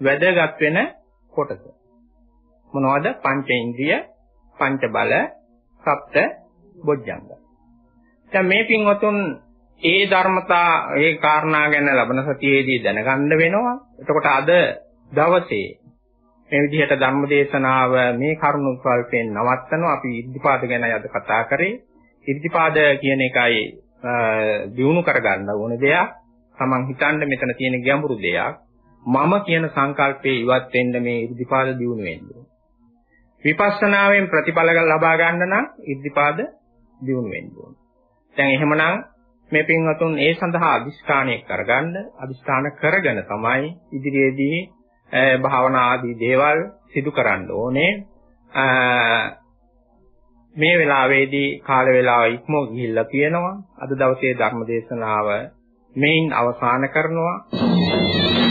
වැදගත් වෙන කොටස. මොනවද? පංච ඉන්ද්‍රිය, පංච බල, සප්ත බොජ්ජංග. දැන් මේ පින්වතුන් ඒ ධර්මතා ඒ කාරණා ගැන ලබන සතියේදී දැනගන්න වෙනවා. එතකොට අද දවසේ මේ විදිහට ධර්ම දේශනාව මේ කරුණු ස්වල්පයෙන් නවත්තනවා. අපි ඉද්ධිපාද ගැන අද කතා කරේ. ඉද්ධිපාද කියන එකයි දිනු කරගන්න ඕන දෙයක්. Taman හිතන්න මෙතන තියෙන ගැඹුරු දෙයක්. මම කියන සංකල්පයේ ඉවත් වෙන්න මේ ඉද්ධිපාද දිනු වෙන්න විපස්සනාවෙන් ප්‍රතිඵල ලබා ගන්න නම් ඉද්ධිපාද දිනු වෙන්න ඕන. දැන් එහෙමනම් මේ පින්වතුන් ඒ සඳහා අදිස්ථානයක් කරගන්න අදිස්ථාන කරගෙන තමයි ඉදිරියේදී භාවනා ආදී දේවල් සිදු කරන්න ඕනේ. මේ වෙලාවේදී කාල වේලාව ඉක්මව ගිහිල්ලා තියෙනවා. අද දවසේ ධර්ම දේශනාව මේන් අවසන් කරනවා.